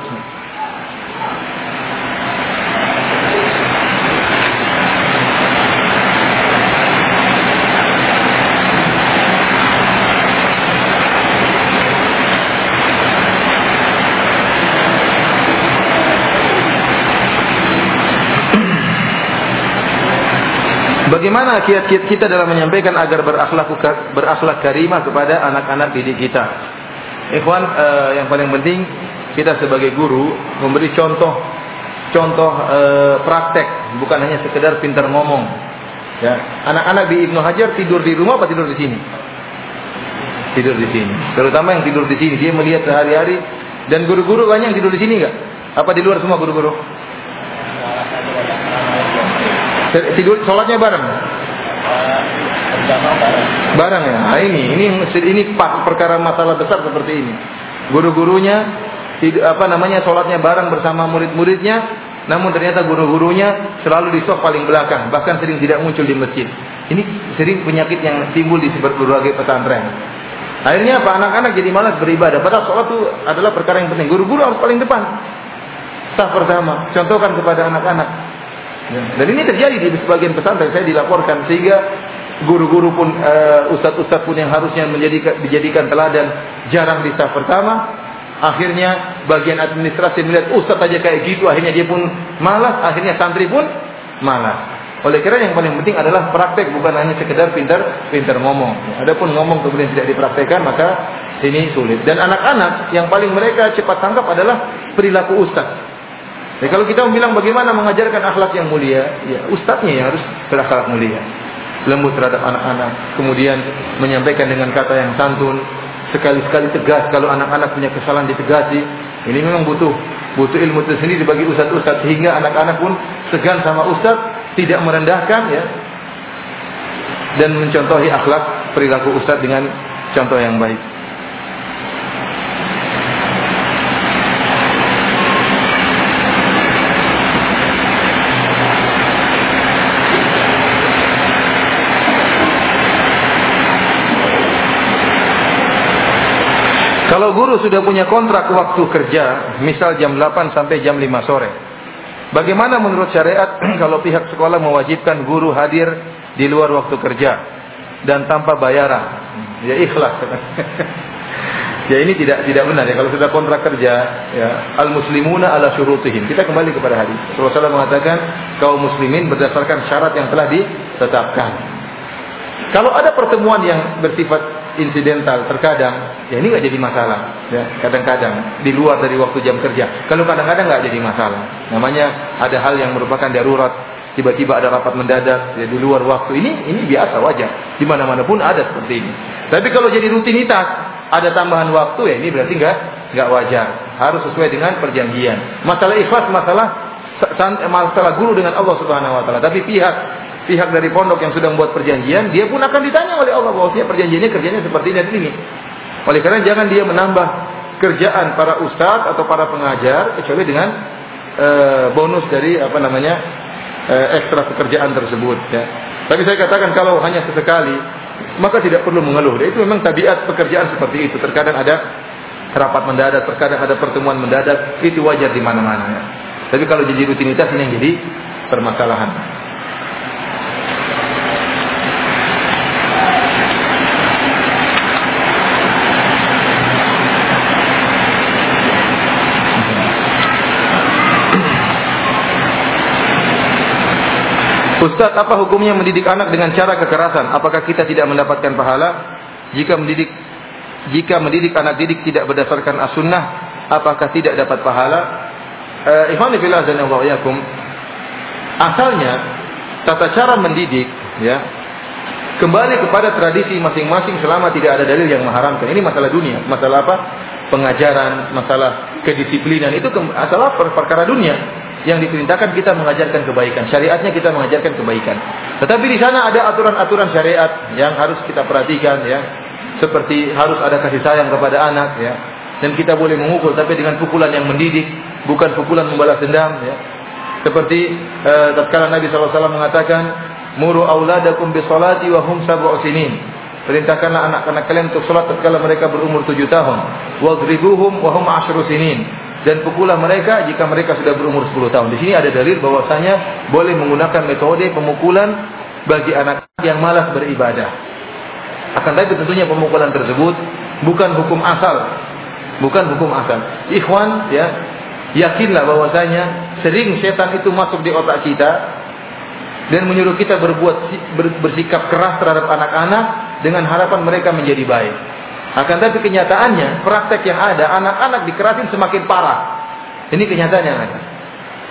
Bagaimana kiat-kiat kita dalam menyampaikan agar berakhlak berakhlak karimah kepada anak-anak didik kita? Ikhwan, eh, yang paling penting kita sebagai guru memberi contoh contoh eh, praktek, bukan hanya sekedar pintar ngomong. Ya, anak-anak di Ibnu Hajar tidur di rumah apa tidur di sini? Tidur di sini. Terutama yang tidur di sini, dia melihat sehari-hari dan guru-guru banyak yang tidur di sini enggak? Apa di luar semua guru-guru? Tidur sholatnya bareng. Bareng ya. Nah, ini ini ini perkara masalah besar seperti ini. Guru-gurunya apa namanya sholatnya bareng bersama murid-muridnya namun ternyata guru-gurunya selalu di sok paling belakang, bahkan sering tidak muncul di masjid. Ini sering penyakit yang timbul di berbagai pesantren. Akhirnya apa? Anak-anak jadi malas beribadah. Padahal sholat itu adalah perkara yang penting. Guru-guru harus paling depan. Sah pertama. Contohkan kepada anak-anak. Ya. Dan ini terjadi di sebagian pesantren. Saya dilaporkan sehingga guru-guru pun, uh, ustadz-ustadz pun yang harusnya menjadikan, dijadikan teladan jarang di sah pertama. Akhirnya bagian administrasi melihat ustadz aja kayak gitu, akhirnya dia pun malas, akhirnya santri pun malas. Oleh karena yang paling penting adalah praktek bukan hanya sekedar pintar pintar ngomong. Adapun ngomong kemudian tidak dipraktekkan maka ini sulit. Dan anak-anak yang paling mereka cepat tangkap adalah perilaku ustaz. Jadi kalau kita bilang bagaimana mengajarkan akhlak yang mulia, ya ustaznya yang harus berakhlak mulia. Lembut terhadap anak-anak, kemudian menyampaikan dengan kata yang santun, sekali-sekali tegas kalau anak-anak punya kesalahan ditegasi. Ini memang butuh butuh ilmu tersendiri bagi ustaz-ustaz sehingga anak-anak pun segan sama ustaz, tidak merendahkan ya. Dan mencontohi akhlak perilaku ustaz dengan contoh yang baik. Kalau guru sudah punya kontrak waktu kerja, misal jam 8 sampai jam 5 sore. Bagaimana menurut syariat kalau pihak sekolah mewajibkan guru hadir di luar waktu kerja dan tanpa bayaran? Ya ikhlas. ya ini tidak tidak benar ya kalau sudah kontrak kerja ya al muslimuna ala syurutihim. Kita kembali kepada hadis. Rasulullah mengatakan kaum muslimin berdasarkan syarat yang telah ditetapkan. Kalau ada pertemuan yang bersifat insidental terkadang ya ini nggak jadi masalah ya kadang-kadang di luar dari waktu jam kerja. Kalau kadang-kadang nggak jadi masalah. Namanya ada hal yang merupakan darurat tiba-tiba ada rapat mendadak ya di luar waktu. Ini ini biasa wajar. Di mana-mana pun ada seperti ini. Tapi kalau jadi rutinitas ada tambahan waktu ya ini berarti nggak nggak wajar. Harus sesuai dengan perjanjian. Masalah ikhlas masalah masalah guru dengan Allah Subhanahu wa taala. Tapi pihak pihak dari pondok yang sudah membuat perjanjian, dia pun akan ditanya oleh Allah bahwasanya perjanjiannya kerjanya seperti ini dan ini. Oleh karena jangan dia menambah kerjaan para ustadz atau para pengajar kecuali dengan e, bonus dari apa namanya e, ekstra pekerjaan tersebut. Ya. Tapi saya katakan kalau hanya sesekali maka tidak perlu mengeluh. Itu memang tabiat pekerjaan seperti itu. Terkadang ada rapat mendadak, terkadang ada pertemuan mendadak, itu wajar di mana-mana. Ya. Tapi kalau jadi rutinitas ini yang jadi permasalahan. Ustaz, apa hukumnya mendidik anak dengan cara kekerasan? Apakah kita tidak mendapatkan pahala? Jika mendidik jika mendidik anak didik tidak berdasarkan as-sunnah, apakah tidak dapat pahala? Eh, Ikhwan fillah dan. Asalnya tata cara mendidik ya kembali kepada tradisi masing-masing selama tidak ada dalil yang mengharamkan. Ini masalah dunia, masalah apa? Pengajaran, masalah kedisiplinan itu masalah perkara dunia yang diperintahkan kita mengajarkan kebaikan. Syariatnya kita mengajarkan kebaikan. Tetapi di sana ada aturan-aturan syariat yang harus kita perhatikan ya. Seperti harus ada kasih sayang kepada anak ya. Dan kita boleh memukul tapi dengan pukulan yang mendidik, bukan pukulan membalas dendam ya. Seperti eh, tatkala Nabi SAW mengatakan, "Muru auladakum bi salati wa hum sab'u sinin." Perintahkanlah anak-anak kalian untuk salat tatkala mereka berumur tujuh tahun. Wadribuhum wa hum asyru sinin dan pukullah mereka jika mereka sudah berumur 10 tahun. Di sini ada dalil bahwasanya boleh menggunakan metode pemukulan bagi anak yang malas beribadah. Akan tapi tentunya pemukulan tersebut bukan hukum asal. Bukan hukum asal. Ikhwan ya, yakinlah bahwasanya sering setan itu masuk di otak kita dan menyuruh kita berbuat bersikap keras terhadap anak-anak dengan harapan mereka menjadi baik. Akan tapi kenyataannya, praktek yang ada, anak-anak dikerasin semakin parah. Ini kenyataan yang ada.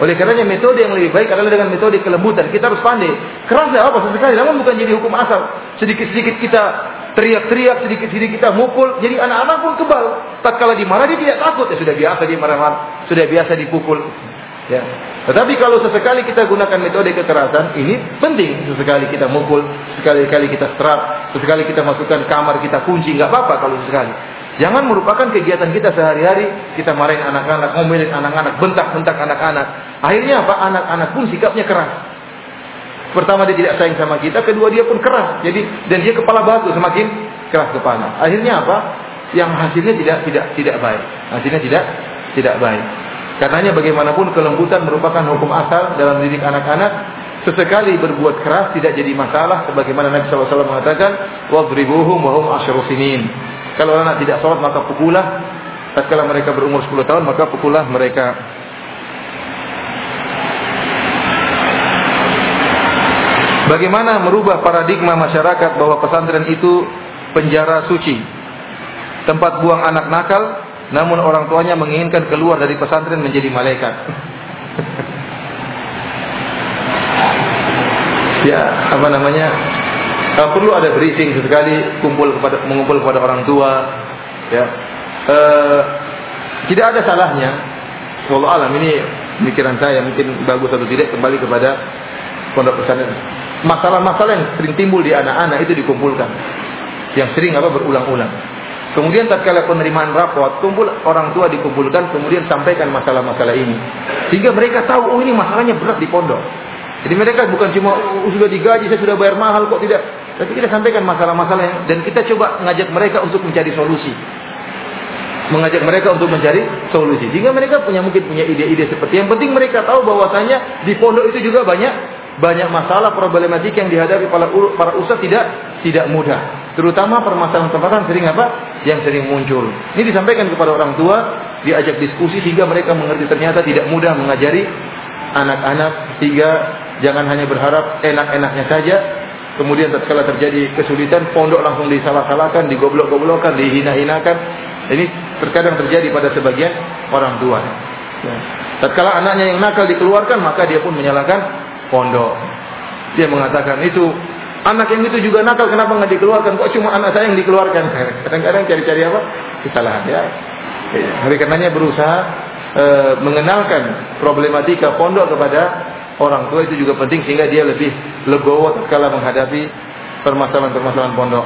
Oleh karenanya metode yang lebih baik adalah dengan metode kelembutan. Kita harus pandai. Keras apa sesekali, namun bukan jadi hukum asal. Sedikit-sedikit kita teriak-teriak, sedikit-sedikit kita mukul, jadi anak-anak pun kebal. Tatkala dimarahi dia tidak takut, ya sudah biasa dia marah-marah, sudah biasa dipukul. Ya. Tetapi kalau sesekali kita gunakan metode kekerasan, ini penting. Sesekali kita mukul, sekali-kali kita serap, sesekali kita masukkan kamar, kita kunci, nggak apa-apa kalau sesekali. Jangan merupakan kegiatan kita sehari-hari, kita marahin anak-anak, ngomelin anak-anak, bentak-bentak anak-anak. Akhirnya apa? Anak-anak pun sikapnya keras. Pertama dia tidak sayang sama kita, kedua dia pun keras. Jadi dan dia kepala batu semakin keras kepala. Akhirnya apa? Yang hasilnya tidak tidak tidak baik. Hasilnya tidak tidak baik. Karenanya bagaimanapun kelembutan merupakan hukum asal dalam didik anak-anak. Sesekali berbuat keras tidak jadi masalah sebagaimana Nabi SAW mengatakan wadribuhum wa hum. Kalau anak tidak sholat maka pukulah. Tatkala mereka berumur 10 tahun maka pukulah mereka. Bagaimana merubah paradigma masyarakat bahwa pesantren itu penjara suci, tempat buang anak nakal, namun orang tuanya menginginkan keluar dari pesantren menjadi malaikat. ya, apa namanya? Uh, perlu ada briefing sesekali kumpul kepada mengumpul kepada orang tua, ya. Uh, tidak ada salahnya. Wallahu alam ini pikiran saya mungkin bagus atau tidak kembali kepada pondok pesantren. Masalah-masalah yang sering timbul di anak-anak itu dikumpulkan. Yang sering apa berulang-ulang. Kemudian tatkala penerimaan rapot, kumpul orang tua dikumpulkan, kemudian sampaikan masalah-masalah ini. Sehingga mereka tahu, oh ini masalahnya berat di pondok. Jadi mereka bukan cuma oh, sudah digaji, saya sudah bayar mahal kok tidak. Tapi kita sampaikan masalah-masalah yang dan kita coba mengajak mereka untuk mencari solusi. Mengajak mereka untuk mencari solusi. Sehingga mereka punya mungkin punya ide-ide seperti yang penting mereka tahu bahwasanya di pondok itu juga banyak banyak masalah problematik yang dihadapi para para ustaz tidak tidak mudah. Terutama permasalahan-permasalahan sering apa? Yang sering muncul. Ini disampaikan kepada orang tua, diajak diskusi sehingga mereka mengerti ternyata tidak mudah mengajari anak-anak sehingga jangan hanya berharap enak-enaknya saja. Kemudian tatkala terjadi kesulitan, pondok langsung disalah-salahkan, digoblok-goblokkan, dihina-hinakan. Ini terkadang terjadi pada sebagian orang tua. Ya. Tatkala anaknya yang nakal dikeluarkan, maka dia pun menyalahkan pondok. Dia mengatakan itu Anak yang itu juga nakal, kenapa nggak dikeluarkan? Kok cuma anak saya yang dikeluarkan? Kadang-kadang cari-cari apa? Kesalahan ya. Oleh karenanya berusaha e, mengenalkan problematika pondok kepada orang tua itu juga penting sehingga dia lebih legowo tatkala menghadapi permasalahan-permasalahan pondok.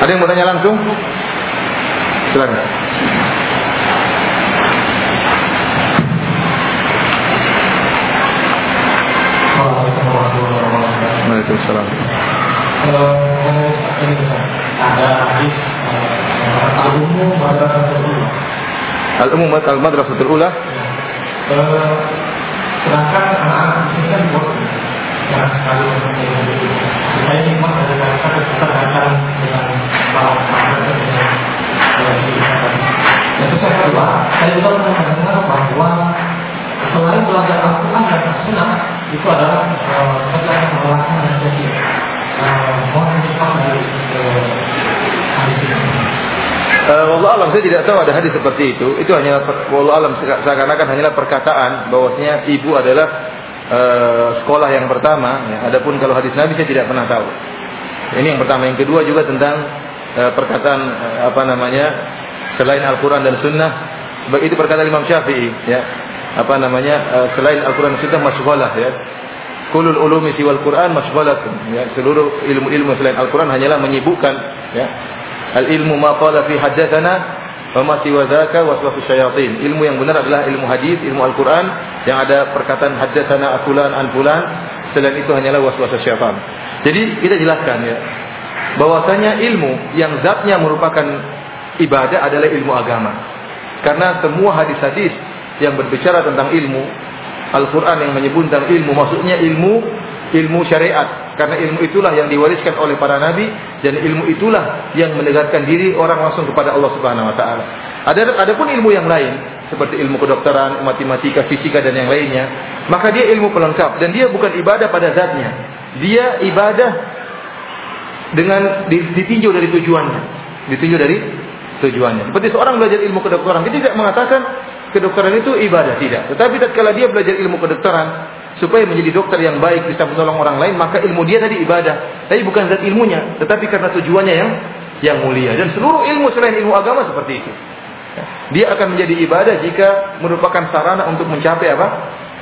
Ada yang mau tanya langsung? Silakan. Waalaikumsalam. Ada hadis al-umum madrasatul ula. Al-umum al-madrasatul ula. Sedangkan anak-anak kan. Jangan sekali dari keterkaitan dengan bahwa dengan Yang kedua, saya juga pernah bahwa selain belajar Al-Quran dan As-Sunnah itu adalah pelajaran pembahasan dan jadi mohon. Uh, alam saya tidak tahu ada hadis seperti itu. Itu hanya Wallah alam seakan-akan hanyalah perkataan bahwasanya ibu adalah uh, sekolah yang pertama. Ya. Adapun kalau hadis Nabi saya tidak pernah tahu. Ini yang pertama. Yang kedua juga tentang perkataan uh, apa namanya selain Al-Quran dan Sunnah. Itu perkataan Imam Syafi'i. Ya apa namanya uh, selain Al-Qur'an sudah masyghalah ya. Kulul ulumi siwal Qur'an masyghalatun ya. Seluruh ilmu-ilmu selain Al-Qur'an hanyalah menyibukkan ya. Al ilmu ma qala fi haddatsana wa ma siwa dzaka waswasu syayatin. Ilmu yang benar adalah ilmu hadis, ilmu Al-Qur'an yang ada perkataan haddatsana akulan an fulan. Selain itu hanyalah waswas syaitan. Jadi kita jelaskan ya bahwasanya ilmu yang zatnya merupakan ibadah adalah ilmu agama. Karena semua hadis-hadis yang berbicara tentang ilmu, Al-Quran yang menyebutkan ilmu, maksudnya ilmu ilmu syariat. Karena ilmu itulah yang diwariskan oleh para nabi dan ilmu itulah yang mendekatkan diri orang langsung kepada Allah Subhanahu wa taala. Ada adapun ilmu yang lain seperti ilmu kedokteran, matematika, fisika dan yang lainnya, maka dia ilmu pelengkap dan dia bukan ibadah pada zatnya. Dia ibadah dengan ditinjau dari tujuannya. Ditinjau dari tujuannya. Seperti seorang belajar ilmu kedokteran, dia tidak mengatakan kedokteran itu ibadah tidak. Tetapi tatkala dia belajar ilmu kedokteran, supaya menjadi dokter yang baik bisa menolong orang lain, maka ilmu dia tadi ibadah. Tapi bukan zat ilmunya, tetapi karena tujuannya yang yang mulia. Dan seluruh ilmu selain ilmu agama seperti itu. Dia akan menjadi ibadah jika merupakan sarana untuk mencapai apa?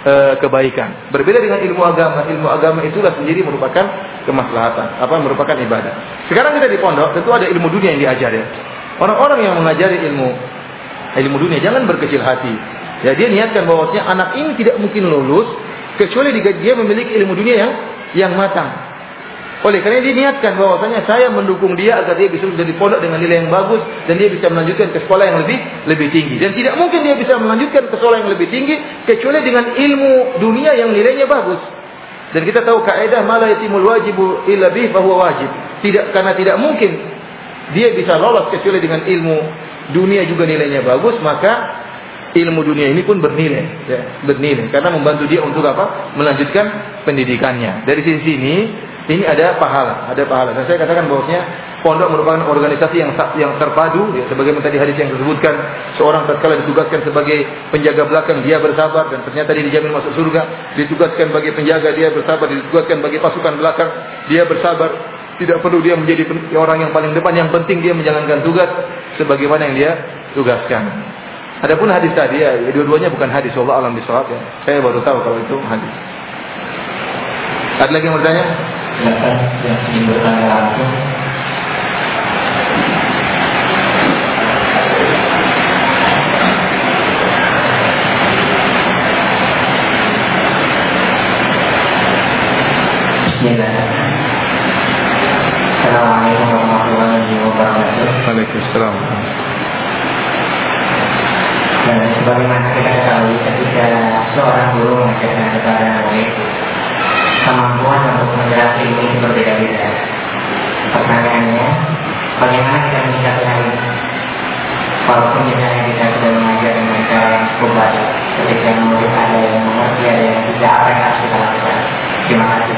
E, kebaikan. Berbeda dengan ilmu agama. Ilmu agama itulah sendiri merupakan kemaslahatan, apa merupakan ibadah. Sekarang kita di pondok tentu ada ilmu dunia yang diajari. Orang-orang yang mengajari ilmu ilmu dunia jangan berkecil hati. Ya dia niatkan bahwasanya anak ini tidak mungkin lulus kecuali dia memiliki ilmu dunia yang yang matang. Oleh karena dia niatkan bahwasanya saya mendukung dia agar dia bisa menjadi pondok dengan nilai yang bagus dan dia bisa melanjutkan ke sekolah yang lebih lebih tinggi. Dan tidak mungkin dia bisa melanjutkan ke sekolah yang lebih tinggi kecuali dengan ilmu dunia yang nilainya bagus. Dan kita tahu kaidah mala yatimul wajibu illa bih bahwa wajib. Tidak karena tidak mungkin dia bisa lolos kecuali dengan ilmu dunia juga nilainya bagus, maka ilmu dunia ini pun bernilai, ya, bernilai karena membantu dia untuk apa? melanjutkan pendidikannya. Dari sisi ini ini ada pahala, ada pahala. Dan saya katakan bahwasanya pondok merupakan organisasi yang yang terpadu, ya, sebagaimana tadi hadis yang disebutkan, seorang tatkala ditugaskan sebagai penjaga belakang dia bersabar dan ternyata dia dijamin masuk surga, ditugaskan sebagai penjaga dia bersabar, ditugaskan sebagai pasukan belakang dia bersabar. Tidak perlu dia menjadi orang yang paling depan, yang penting dia menjalankan tugas sebagaimana yang dia tugaskan. Adapun hadis tadi ya, dua-duanya bukan hadis, Allah alam bisawab ya. Saya baru tahu kalau itu hadis. Ada lagi yang bertanya? Silakan yang ingin bertanya langsung. Assalamualaikum warahmatullahi wabarakatuh. Waalaikumsalam Dan sebagaimana kita ketahui ketika seorang guru mengajarkan kepada kemampuan untuk menjerat ilmu itu berbeda-beda. Pertanyaannya, bagaimana kita menyikapi hal ini? Walaupun misalnya kita sudah mengajar cara yang cukup baik, ketika murid ada yang mengerti, ada yang tidak, apa yang harus kita lakukan? Terima kasih.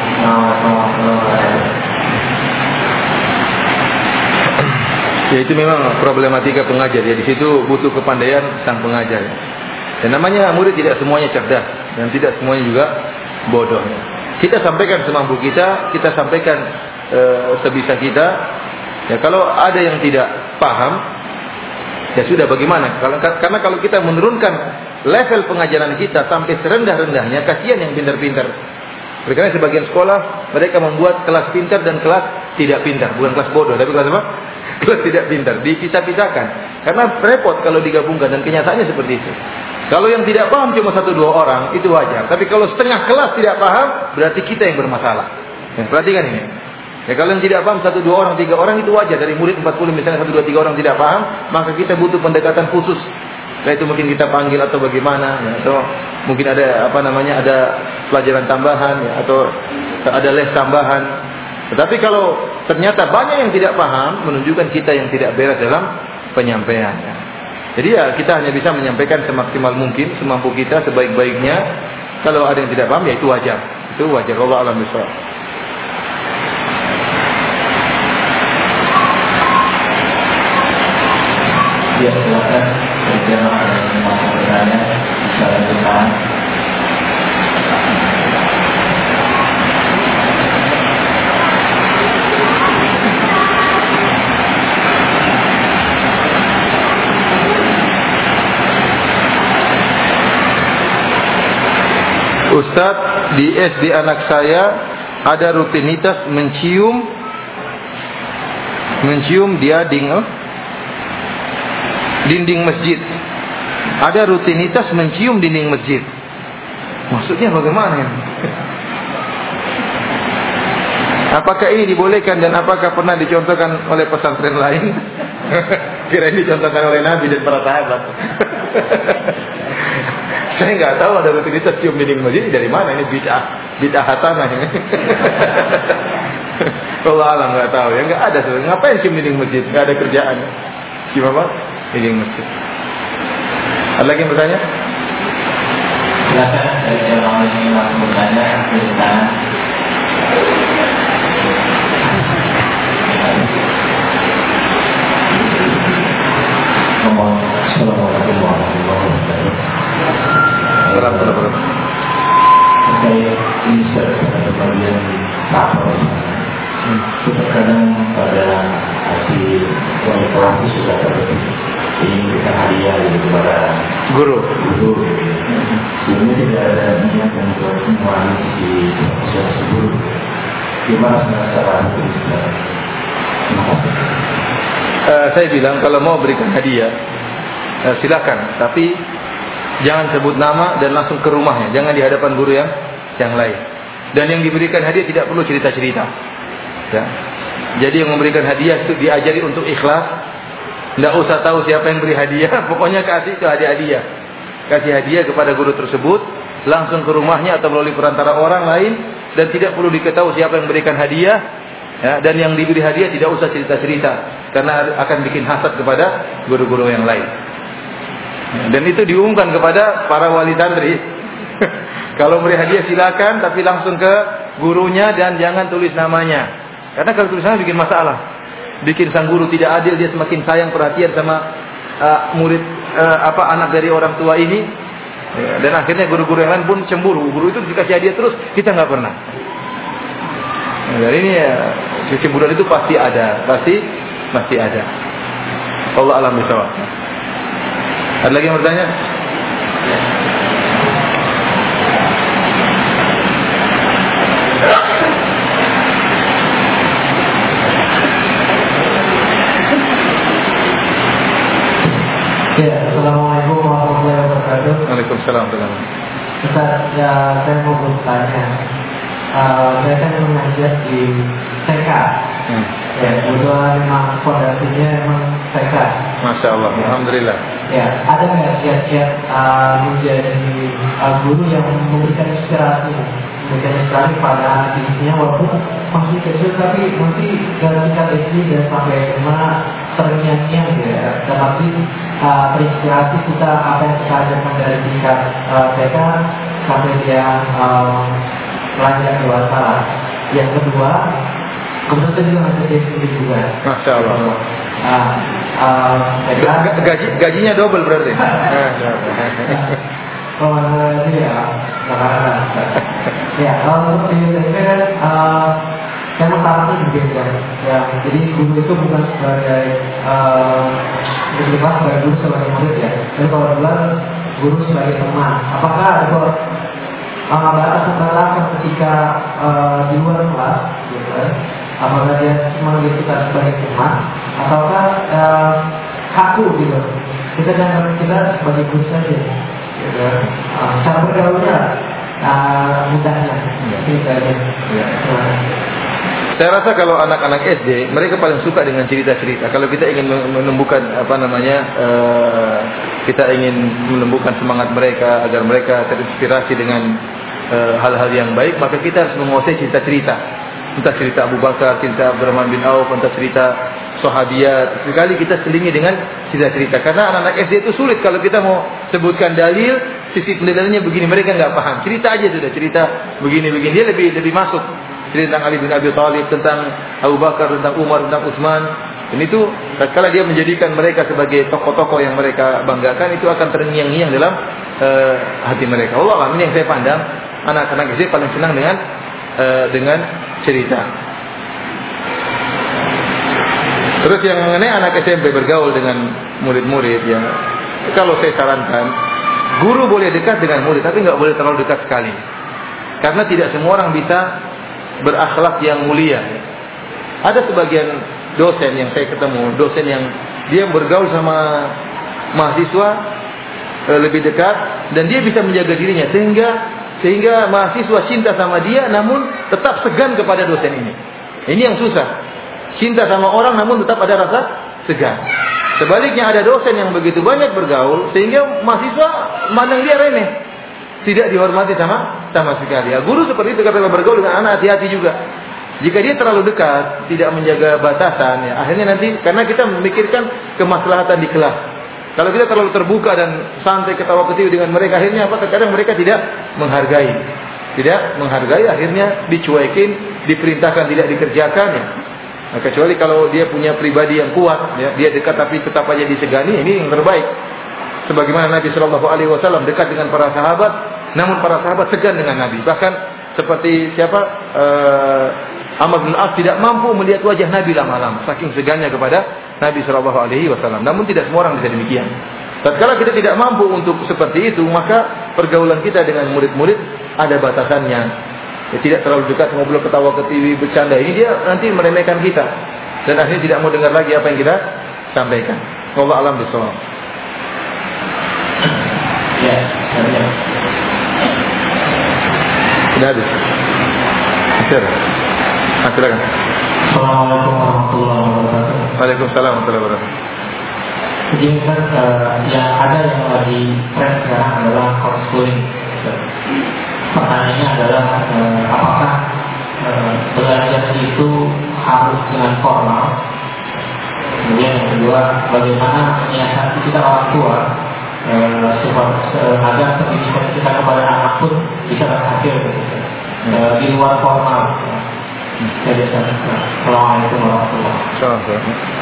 Ya itu memang problematika pengajar ya di situ butuh kepandaian sang pengajar. Dan namanya murid tidak semuanya cerdas dan tidak semuanya juga bodoh. Kita sampaikan semampu kita, kita sampaikan e, sebisa kita. Ya kalau ada yang tidak paham, ya sudah bagaimana? Karena kalau kita menurunkan level pengajaran kita sampai serendah-rendahnya, kasihan yang pintar-pintar. Karena sebagian sekolah mereka membuat kelas pintar dan kelas tidak pintar, bukan kelas bodoh, tapi kelas apa? Kelas tidak pintar, dipisah-pisahkan. Karena repot kalau digabungkan dan kenyataannya seperti itu. Kalau yang tidak paham cuma satu dua orang itu wajar. Tapi kalau setengah kelas tidak paham berarti kita yang bermasalah. Ya, perhatikan ini. Ya kalau yang tidak paham satu dua orang tiga orang itu wajar dari murid 40 misalnya satu dua tiga orang tidak paham maka kita butuh pendekatan khusus. Nah itu mungkin kita panggil atau bagaimana ya, atau mungkin ada apa namanya ada pelajaran tambahan ya, atau ada les tambahan. Tetapi kalau ternyata banyak yang tidak paham menunjukkan kita yang tidak beres dalam penyampaian. Ya. Jadi ya kita hanya bisa menyampaikan semaksimal mungkin, semampu kita, sebaik-baiknya. Kalau ada yang tidak paham ya itu wajar. Itu wajar. Allah alam besar. Ya silakan. Jemaah yang mau bisa lanjutkan. Ustadz di SD anak saya ada rutinitas mencium mencium dia ding oh, dinding masjid. Ada rutinitas mencium dinding masjid. Maksudnya bagaimana ini? Apakah ini dibolehkan dan apakah pernah dicontohkan oleh pesantren lain? Kira ini dicontohkan oleh Nabi dan para sahabat. Saya nggak tahu ada rutinitas cium dinding masjid dari mana ini bid'ah bid'ah hasanah ini. Kalau alam nggak tahu ya nggak ada sebenarnya. Ngapain cium dinding masjid? Nggak ada kerjaan. Cium apa? Dinding masjid. Ada lagi yang bertanya? Assalamualaikum warahmatullahi wabarakatuh. Salam salam. Saya insert satu bagian kapal Terkadang pada hati wali kelas sudah terjadi ingin kita hadiah gitu kepada guru. Guru. Sebenarnya tidak ada niat yang buat mengurangi si proses guru. Gimana secara hukum Terima. Uh, saya bilang kalau mau berikan hadiah uh, silakan, tapi jangan sebut nama dan langsung ke rumahnya, jangan di hadapan guru yang yang lain. Dan yang diberikan hadiah tidak perlu cerita-cerita. Ya. Jadi yang memberikan hadiah itu diajari untuk ikhlas. Tidak usah tahu siapa yang beri hadiah, pokoknya kasih itu hadiah-hadiah. Kasih hadiah kepada guru tersebut, langsung ke rumahnya atau melalui perantara orang lain dan tidak perlu diketahui siapa yang memberikan hadiah. Ya, dan yang diberi hadiah tidak usah cerita-cerita karena akan bikin hasad kepada guru-guru yang lain. Dan itu diumumkan kepada para wali santri. kalau beri hadiah silakan tapi langsung ke gurunya dan jangan tulis namanya. Karena kalau tulis nama bikin masalah. Bikin sang guru tidak adil, dia semakin sayang perhatian sama uh, murid uh, apa anak dari orang tua ini. Dan akhirnya guru-guru yang lain pun cemburu. Guru itu dikasih hadiah terus, kita nggak pernah. Nah, ini ya, kecemburuan itu pasti ada, pasti pasti ada. Allah alam bisawab. Ada lagi yang bertanya? Ya, Assalamualaikum warahmatullahi wabarakatuh. Waalaikumsalam Ustaz, ya saya mau bertanya. Uh, saya kan mengajar di TK. Hmm. Ya, kebetulan memang fondasinya memang TK. Masya Allah, Alhamdulillah. Ya, ada nggak kiat-kiat uh, menjadi uh, guru yang memberikan inspirasi, memberikan inspirasi pada anak didiknya walaupun masih kecil tapi nanti dari tingkat SD dan sampai SMA terngiang-ngiang gitu ya. Tetapi uh, terinspirasi kita apa yang kita ajarkan dari tingkat uh, TK sampai dia uh, pelajar dewasa. Yang kedua, kemudian saya juga masih sendiri juga. Masya Allah. Uh, uh, Gaji, gajinya double berarti. Oh, iya, ya, kalau untuk di TK kan, saya mengharapkan berbeda. Ya, jadi guru itu bukan sebagai berlepas sebagai guru sebagai murid ya. Tapi kalau dua guru sebagai teman. Apakah ada uh, batasan-batasan ketika uh, di luar kelas, gitu, kan? Apakah dia memanggil kita sebagai teman, ataukah uh, kaku gitu? Kita jangan kita sebagai guru saja. Gitu. Uh, cara bergaulnya uh, mudahnya. Ya. Aja. Ya. Saya rasa kalau anak-anak SD mereka paling suka dengan cerita-cerita. Kalau kita ingin menumbuhkan apa namanya, uh, kita ingin menumbuhkan semangat mereka agar mereka terinspirasi dengan eh, hal-hal uh, yang baik, maka kita harus menguasai cerita-cerita. Entah cerita Abu Bakar, cerita Abdurrahman bin Auf, entah cerita sahabiat. Sekali kita selingi dengan cerita-cerita. Karena anak-anak SD itu sulit kalau kita mau sebutkan dalil, sisi pendalilannya begini mereka nggak paham. Cerita aja sudah cerita begini-begini dia lebih lebih masuk cerita tentang Ali bin Abi Thalib, tentang Abu Bakar, tentang Umar, tentang Utsman. Dan itu kalau dia menjadikan mereka sebagai tokoh-tokoh yang mereka banggakan itu akan terngiang-ngiang dalam uh, hati mereka. Allah alam ini yang saya pandang anak-anak SD paling senang dengan uh, dengan cerita. Terus yang mengenai anak SMP bergaul dengan murid-murid ya, kalau saya sarankan, guru boleh dekat dengan murid, tapi nggak boleh terlalu dekat sekali. Karena tidak semua orang bisa berakhlak yang mulia. Ada sebagian dosen yang saya ketemu, dosen yang dia bergaul sama mahasiswa e, lebih dekat dan dia bisa menjaga dirinya sehingga sehingga mahasiswa cinta sama dia namun tetap segan kepada dosen ini. Ini yang susah. Cinta sama orang namun tetap ada rasa segan. Sebaliknya ada dosen yang begitu banyak bergaul sehingga mahasiswa mandang dia remeh tidak dihormati sama sama sekali. Ya, guru seperti itu ketika bergaul dengan anak hati-hati juga. Jika dia terlalu dekat, tidak menjaga batasan, ya akhirnya nanti karena kita memikirkan kemaslahatan di kelas. Kalau kita terlalu terbuka dan santai ketawa ketiwi dengan mereka, akhirnya apa? Terkadang mereka tidak menghargai, tidak menghargai, akhirnya dicuekin, diperintahkan tidak dikerjakan. Ya. Nah, kecuali kalau dia punya pribadi yang kuat, ya, dia dekat tapi tetap aja disegani, ini yang terbaik sebagaimana Nabi Shallallahu Alaihi Wasallam dekat dengan para sahabat, namun para sahabat segan dengan Nabi. Bahkan seperti siapa uh, Amr bin As tidak mampu melihat wajah Nabi lama-lama, saking segannya kepada Nabi Shallallahu Alaihi Wasallam. Namun tidak semua orang bisa demikian. Tatkala kita tidak mampu untuk seperti itu, maka pergaulan kita dengan murid-murid ada batasannya. Ya, tidak terlalu dekat ngobrol ketawa ke TV bercanda ini dia nanti meremehkan kita dan akhirnya tidak mau dengar lagi apa yang kita sampaikan. Allah alam bisawab. Ya, ya. Sudah habis. Silakan. Assalamualaikum warahmatullahi wabarakatuh. Waalaikumsalam warahmatullahi wabarakatuh. Jadi kan uh, yang ada yang lagi tren sekarang adalah homeschooling. Pertanyaannya adalah uh, apakah uh, belajar itu harus dengan formal? Kemudian yang kedua, bagaimana menyiasati kita orang tua uh, supaya agar pendidikan kita kepada anak pun bisa berhasil gitu. uh, di luar formal.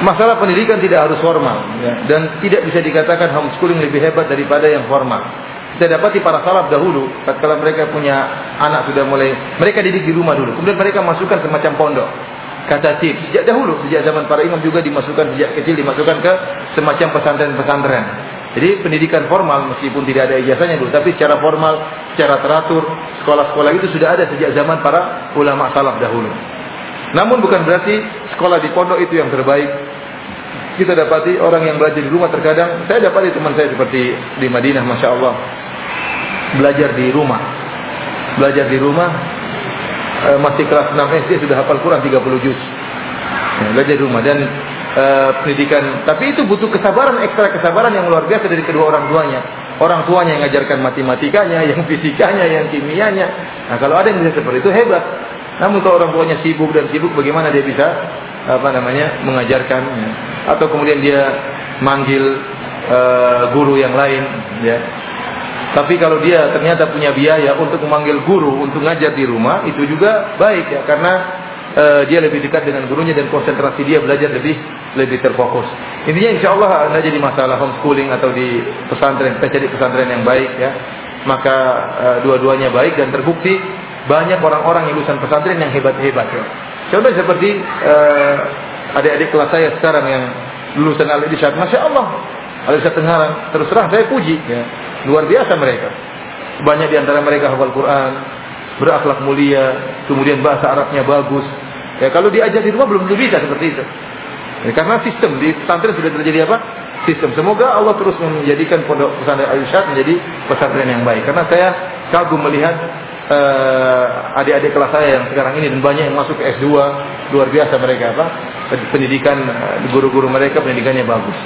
Masalah pendidikan tidak harus formal ya. dan tidak bisa dikatakan homeschooling lebih hebat daripada yang formal. Kita dapati para salaf dahulu, tatkala mereka punya anak sudah mulai, mereka didik di rumah dulu, kemudian mereka masukkan semacam pondok. Kata tip, sejak dahulu, sejak zaman para imam juga dimasukkan sejak kecil dimasukkan ke semacam pesantren-pesantren. Jadi pendidikan formal meskipun tidak ada ijazahnya dulu, tapi secara formal, secara teratur, sekolah-sekolah itu sudah ada sejak zaman para ulama salaf dahulu. Namun bukan berarti sekolah di pondok itu yang terbaik. Kita dapati orang yang belajar di rumah terkadang, saya dapati teman saya seperti di Madinah, masya Allah, belajar di rumah, belajar di rumah, e, masih kelas 6 SD sudah hafal Quran 30 juz. Ya, belajar di rumah dan e, pendidikan, tapi itu butuh kesabaran, ekstra kesabaran yang luar biasa dari kedua orang tuanya. Orang tuanya yang mengajarkan matematikanya, yang fisikanya, yang kimianya. Nah, kalau ada yang bisa seperti itu hebat. Namun kalau orang tuanya sibuk dan sibuk, bagaimana dia bisa apa namanya mengajarkan? Atau kemudian dia manggil uh, guru yang lain, ya. Tapi kalau dia ternyata punya biaya untuk memanggil guru untuk ngajar di rumah, itu juga baik ya, karena uh, dia lebih dekat dengan gurunya dan konsentrasi dia belajar lebih lebih terfokus. Intinya insya Allah tidak jadi masalah homeschooling atau di pesantren, kita cari pesantren yang baik ya. Maka uh, dua-duanya baik dan terbukti banyak orang-orang lulusan pesantren yang hebat-hebat. Ya. Contoh seperti adik-adik kelas saya sekarang yang lulusan al irsyad Masya Allah, al irsyad Tengaran, terus terang saya puji, ya. luar biasa mereka. Banyak di antara mereka hafal Quran, berakhlak mulia, kemudian bahasa Arabnya bagus. Ya kalau diajar di rumah belum tentu bisa seperti itu. Ya, karena sistem di pesantren sudah terjadi apa? Sistem. Semoga Allah terus menjadikan pondok pesantren al menjadi pesantren yang baik. Karena saya kagum melihat uh, adik-adik kelas saya yang sekarang ini dan banyak yang masuk ke S2 luar biasa mereka apa pendidikan eh, guru-guru mereka pendidikannya bagus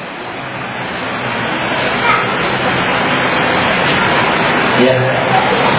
ya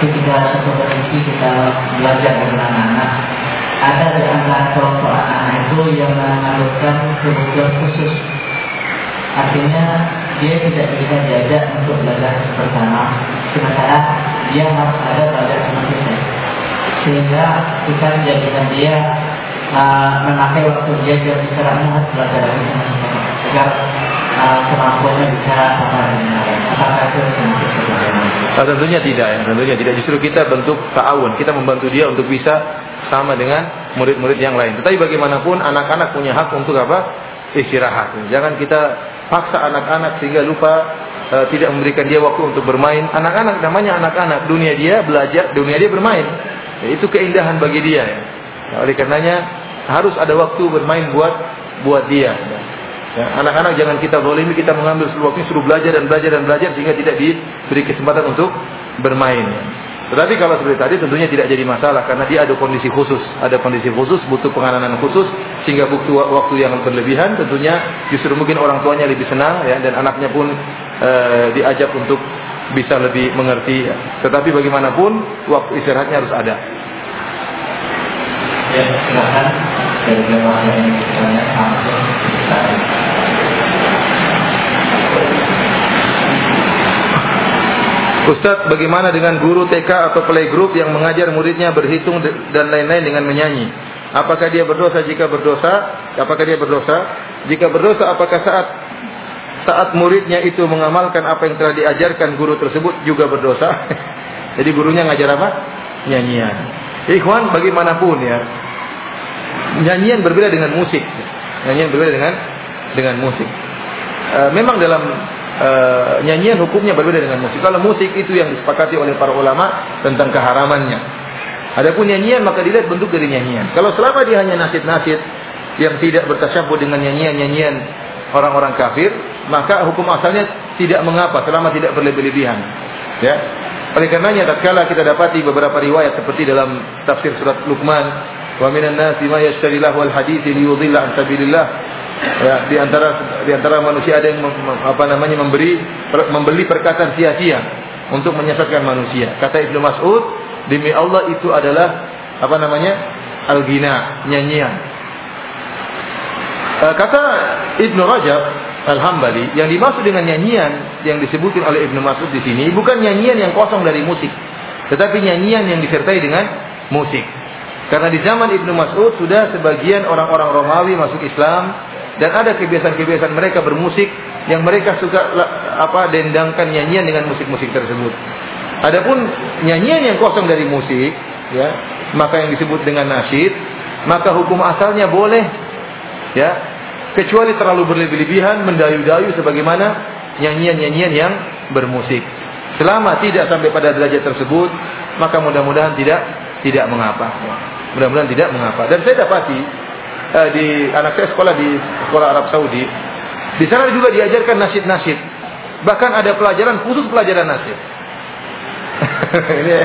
ketika satu kondisi kita belajar dengan anak. Ada di antara kelompok anak itu yang mengalurkan kebutuhan khusus. Artinya dia tidak bisa diajak untuk belajar bersama. Sementara dia harus ada belajar sama kita. Sehingga kita menjadikan dia uh, memakai waktu dia jadi secara harus belajar lagi sama sama agar uh, kemampuannya bisa sama dengan lain. Apakah itu Nah, tentunya tidak ya, tentunya tidak. Justru kita bentuk ta'awun, kita membantu dia untuk bisa sama dengan murid-murid yang lain. Tetapi bagaimanapun anak-anak punya hak untuk apa? Istirahat. Jangan kita paksa anak-anak sehingga lupa uh, tidak memberikan dia waktu untuk bermain. Anak-anak namanya anak-anak, dunia dia belajar, dunia dia bermain. Ya, itu keindahan bagi dia ya. Oleh karenanya harus ada waktu bermain buat buat dia. Anak-anak jangan kita zalimi, kita mengambil seluruh waktu suruh belajar dan belajar dan belajar sehingga tidak diberi kesempatan untuk bermain. Ya. Tetapi kalau seperti tadi tentunya tidak jadi masalah karena dia ada kondisi khusus, ada kondisi khusus, butuh penganan khusus sehingga butuh waktu yang berlebihan tentunya justru mungkin orang tuanya lebih senang ya dan anaknya pun e, diajak untuk bisa lebih mengerti. Tetapi bagaimanapun waktu istirahatnya harus ada. Ya, silakan dari yang bertanya. Ustaz, bagaimana dengan guru TK atau playgroup yang mengajar muridnya berhitung dan lain-lain dengan menyanyi? Apakah dia berdosa jika berdosa? Apakah dia berdosa? Jika berdosa, apakah saat saat muridnya itu mengamalkan apa yang telah diajarkan guru tersebut juga berdosa? Jadi gurunya ngajar apa? Nyanyian. Ikhwan, bagaimanapun ya, nyanyian berbeda dengan musik. Nyanyian berbeda dengan dengan musik. E, memang dalam uh, nyanyian hukumnya berbeda dengan musik. Kalau musik itu yang disepakati oleh para ulama tentang keharamannya. Adapun nyanyian maka dilihat bentuk dari nyanyian. Kalau selama dia hanya nasid-nasid yang tidak bertasyabuh dengan nyanyian-nyanyian orang-orang kafir, maka hukum asalnya tidak mengapa selama tidak berlebih-lebihan. Ya. Oleh karenanya tatkala kita dapati beberapa riwayat seperti dalam tafsir surat Luqman, wa minan nasi ma yashtari lahu al-hadits liyudilla an sabilillah Ya, di antara di antara manusia ada yang apa namanya memberi membeli perkataan sia-sia untuk menyesatkan manusia. Kata Ibnu Mas'ud, demi Allah itu adalah apa namanya? al-ghina, nyanyian. E, kata Ibnu Rajab Al-Hambali, yang dimaksud dengan nyanyian yang disebutkan oleh Ibnu Mas'ud di sini bukan nyanyian yang kosong dari musik, tetapi nyanyian yang disertai dengan musik. Karena di zaman Ibnu Mas'ud sudah sebagian orang-orang Romawi masuk Islam dan ada kebiasaan-kebiasaan mereka bermusik yang mereka suka apa dendangkan nyanyian dengan musik-musik tersebut. Adapun nyanyian yang kosong dari musik, ya, maka yang disebut dengan nasyid, maka hukum asalnya boleh, ya, kecuali terlalu berlebih-lebihan mendayu-dayu sebagaimana nyanyian-nyanyian yang bermusik. Selama tidak sampai pada derajat tersebut, maka mudah-mudahan tidak tidak mengapa. Mudah-mudahan tidak mengapa. Dan saya dapati eh, di anak saya sekolah di sekolah Arab Saudi, di sana juga diajarkan nasyid-nasyid. Bahkan ada pelajaran khusus pelajaran nasyid. Ini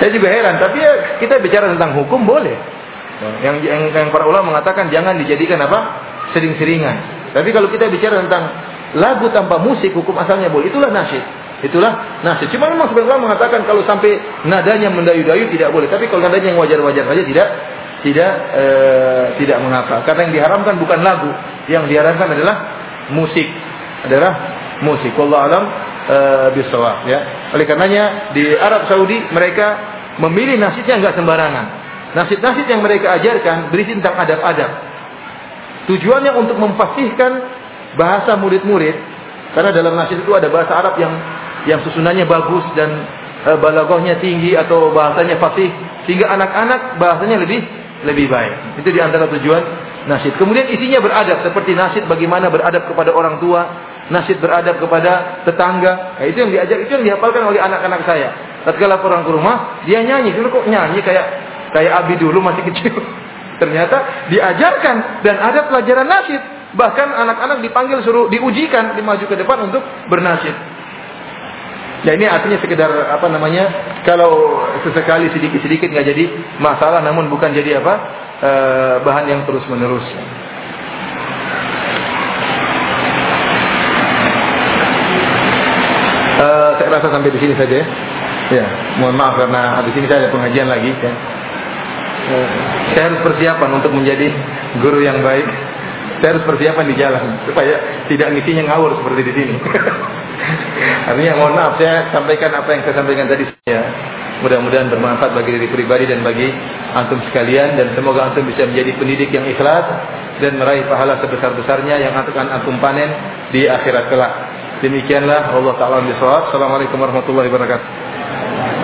saya juga heran, tapi ya kita bicara tentang hukum boleh. Yang, yang yang para ulama mengatakan jangan dijadikan apa? sering-seringan. Tapi kalau kita bicara tentang lagu tanpa musik, hukum asalnya boleh. Itulah nasyid. Itulah nasyid. Cuma memang sebenarnya mengatakan kalau sampai nadanya mendayu-dayu tidak boleh. Tapi kalau nadanya yang wajar-wajar saja tidak tidak e, tidak mengapa. Karena yang diharamkan bukan lagu, yang diharamkan adalah musik. Adalah musik. Allah alam e, bisawab ya. Oleh karenanya di Arab Saudi mereka memilih nasidnya enggak sembarangan. Nasid-nasid yang mereka ajarkan berisi tentang adab-adab. Tujuannya untuk memfasihkan bahasa murid-murid karena dalam nasid itu ada bahasa Arab yang yang susunannya bagus dan e, balaghahnya tinggi atau bahasanya fasih sehingga anak-anak bahasanya lebih lebih baik. Itu di antara tujuan nasyid. Kemudian isinya beradab seperti nasyid bagaimana beradab kepada orang tua, nasyid beradab kepada tetangga. Nah, itu yang diajar, itu yang dihafalkan oleh anak-anak saya. Tatkala pulang ke rumah, dia nyanyi. Dulu kok nyanyi kayak kayak Abi dulu masih kecil. Ternyata diajarkan dan ada pelajaran nasyid. Bahkan anak-anak dipanggil suruh diujikan dimaju ke depan untuk bernasyid. Ya ini artinya sekedar apa namanya kalau sesekali sedikit-sedikit nggak jadi masalah, namun bukan jadi apa e, bahan yang terus menerus. E, saya rasa sampai di sini saja. Ya, ya mohon maaf karena habis ini saya ada pengajian lagi. Ya. E, saya harus persiapan untuk menjadi guru yang baik. Saya harus persiapan di jalan supaya tidak ngisinya ngawur seperti di sini. Artinya mohon maaf saya sampaikan apa yang saya sampaikan tadi ya. Mudah-mudahan bermanfaat bagi diri pribadi dan bagi antum sekalian dan semoga antum bisa menjadi pendidik yang ikhlas dan meraih pahala sebesar-besarnya yang akan antum panen di akhirat kelak. Demikianlah Allah taala bisawab. Assalamualaikum warahmatullahi wabarakatuh.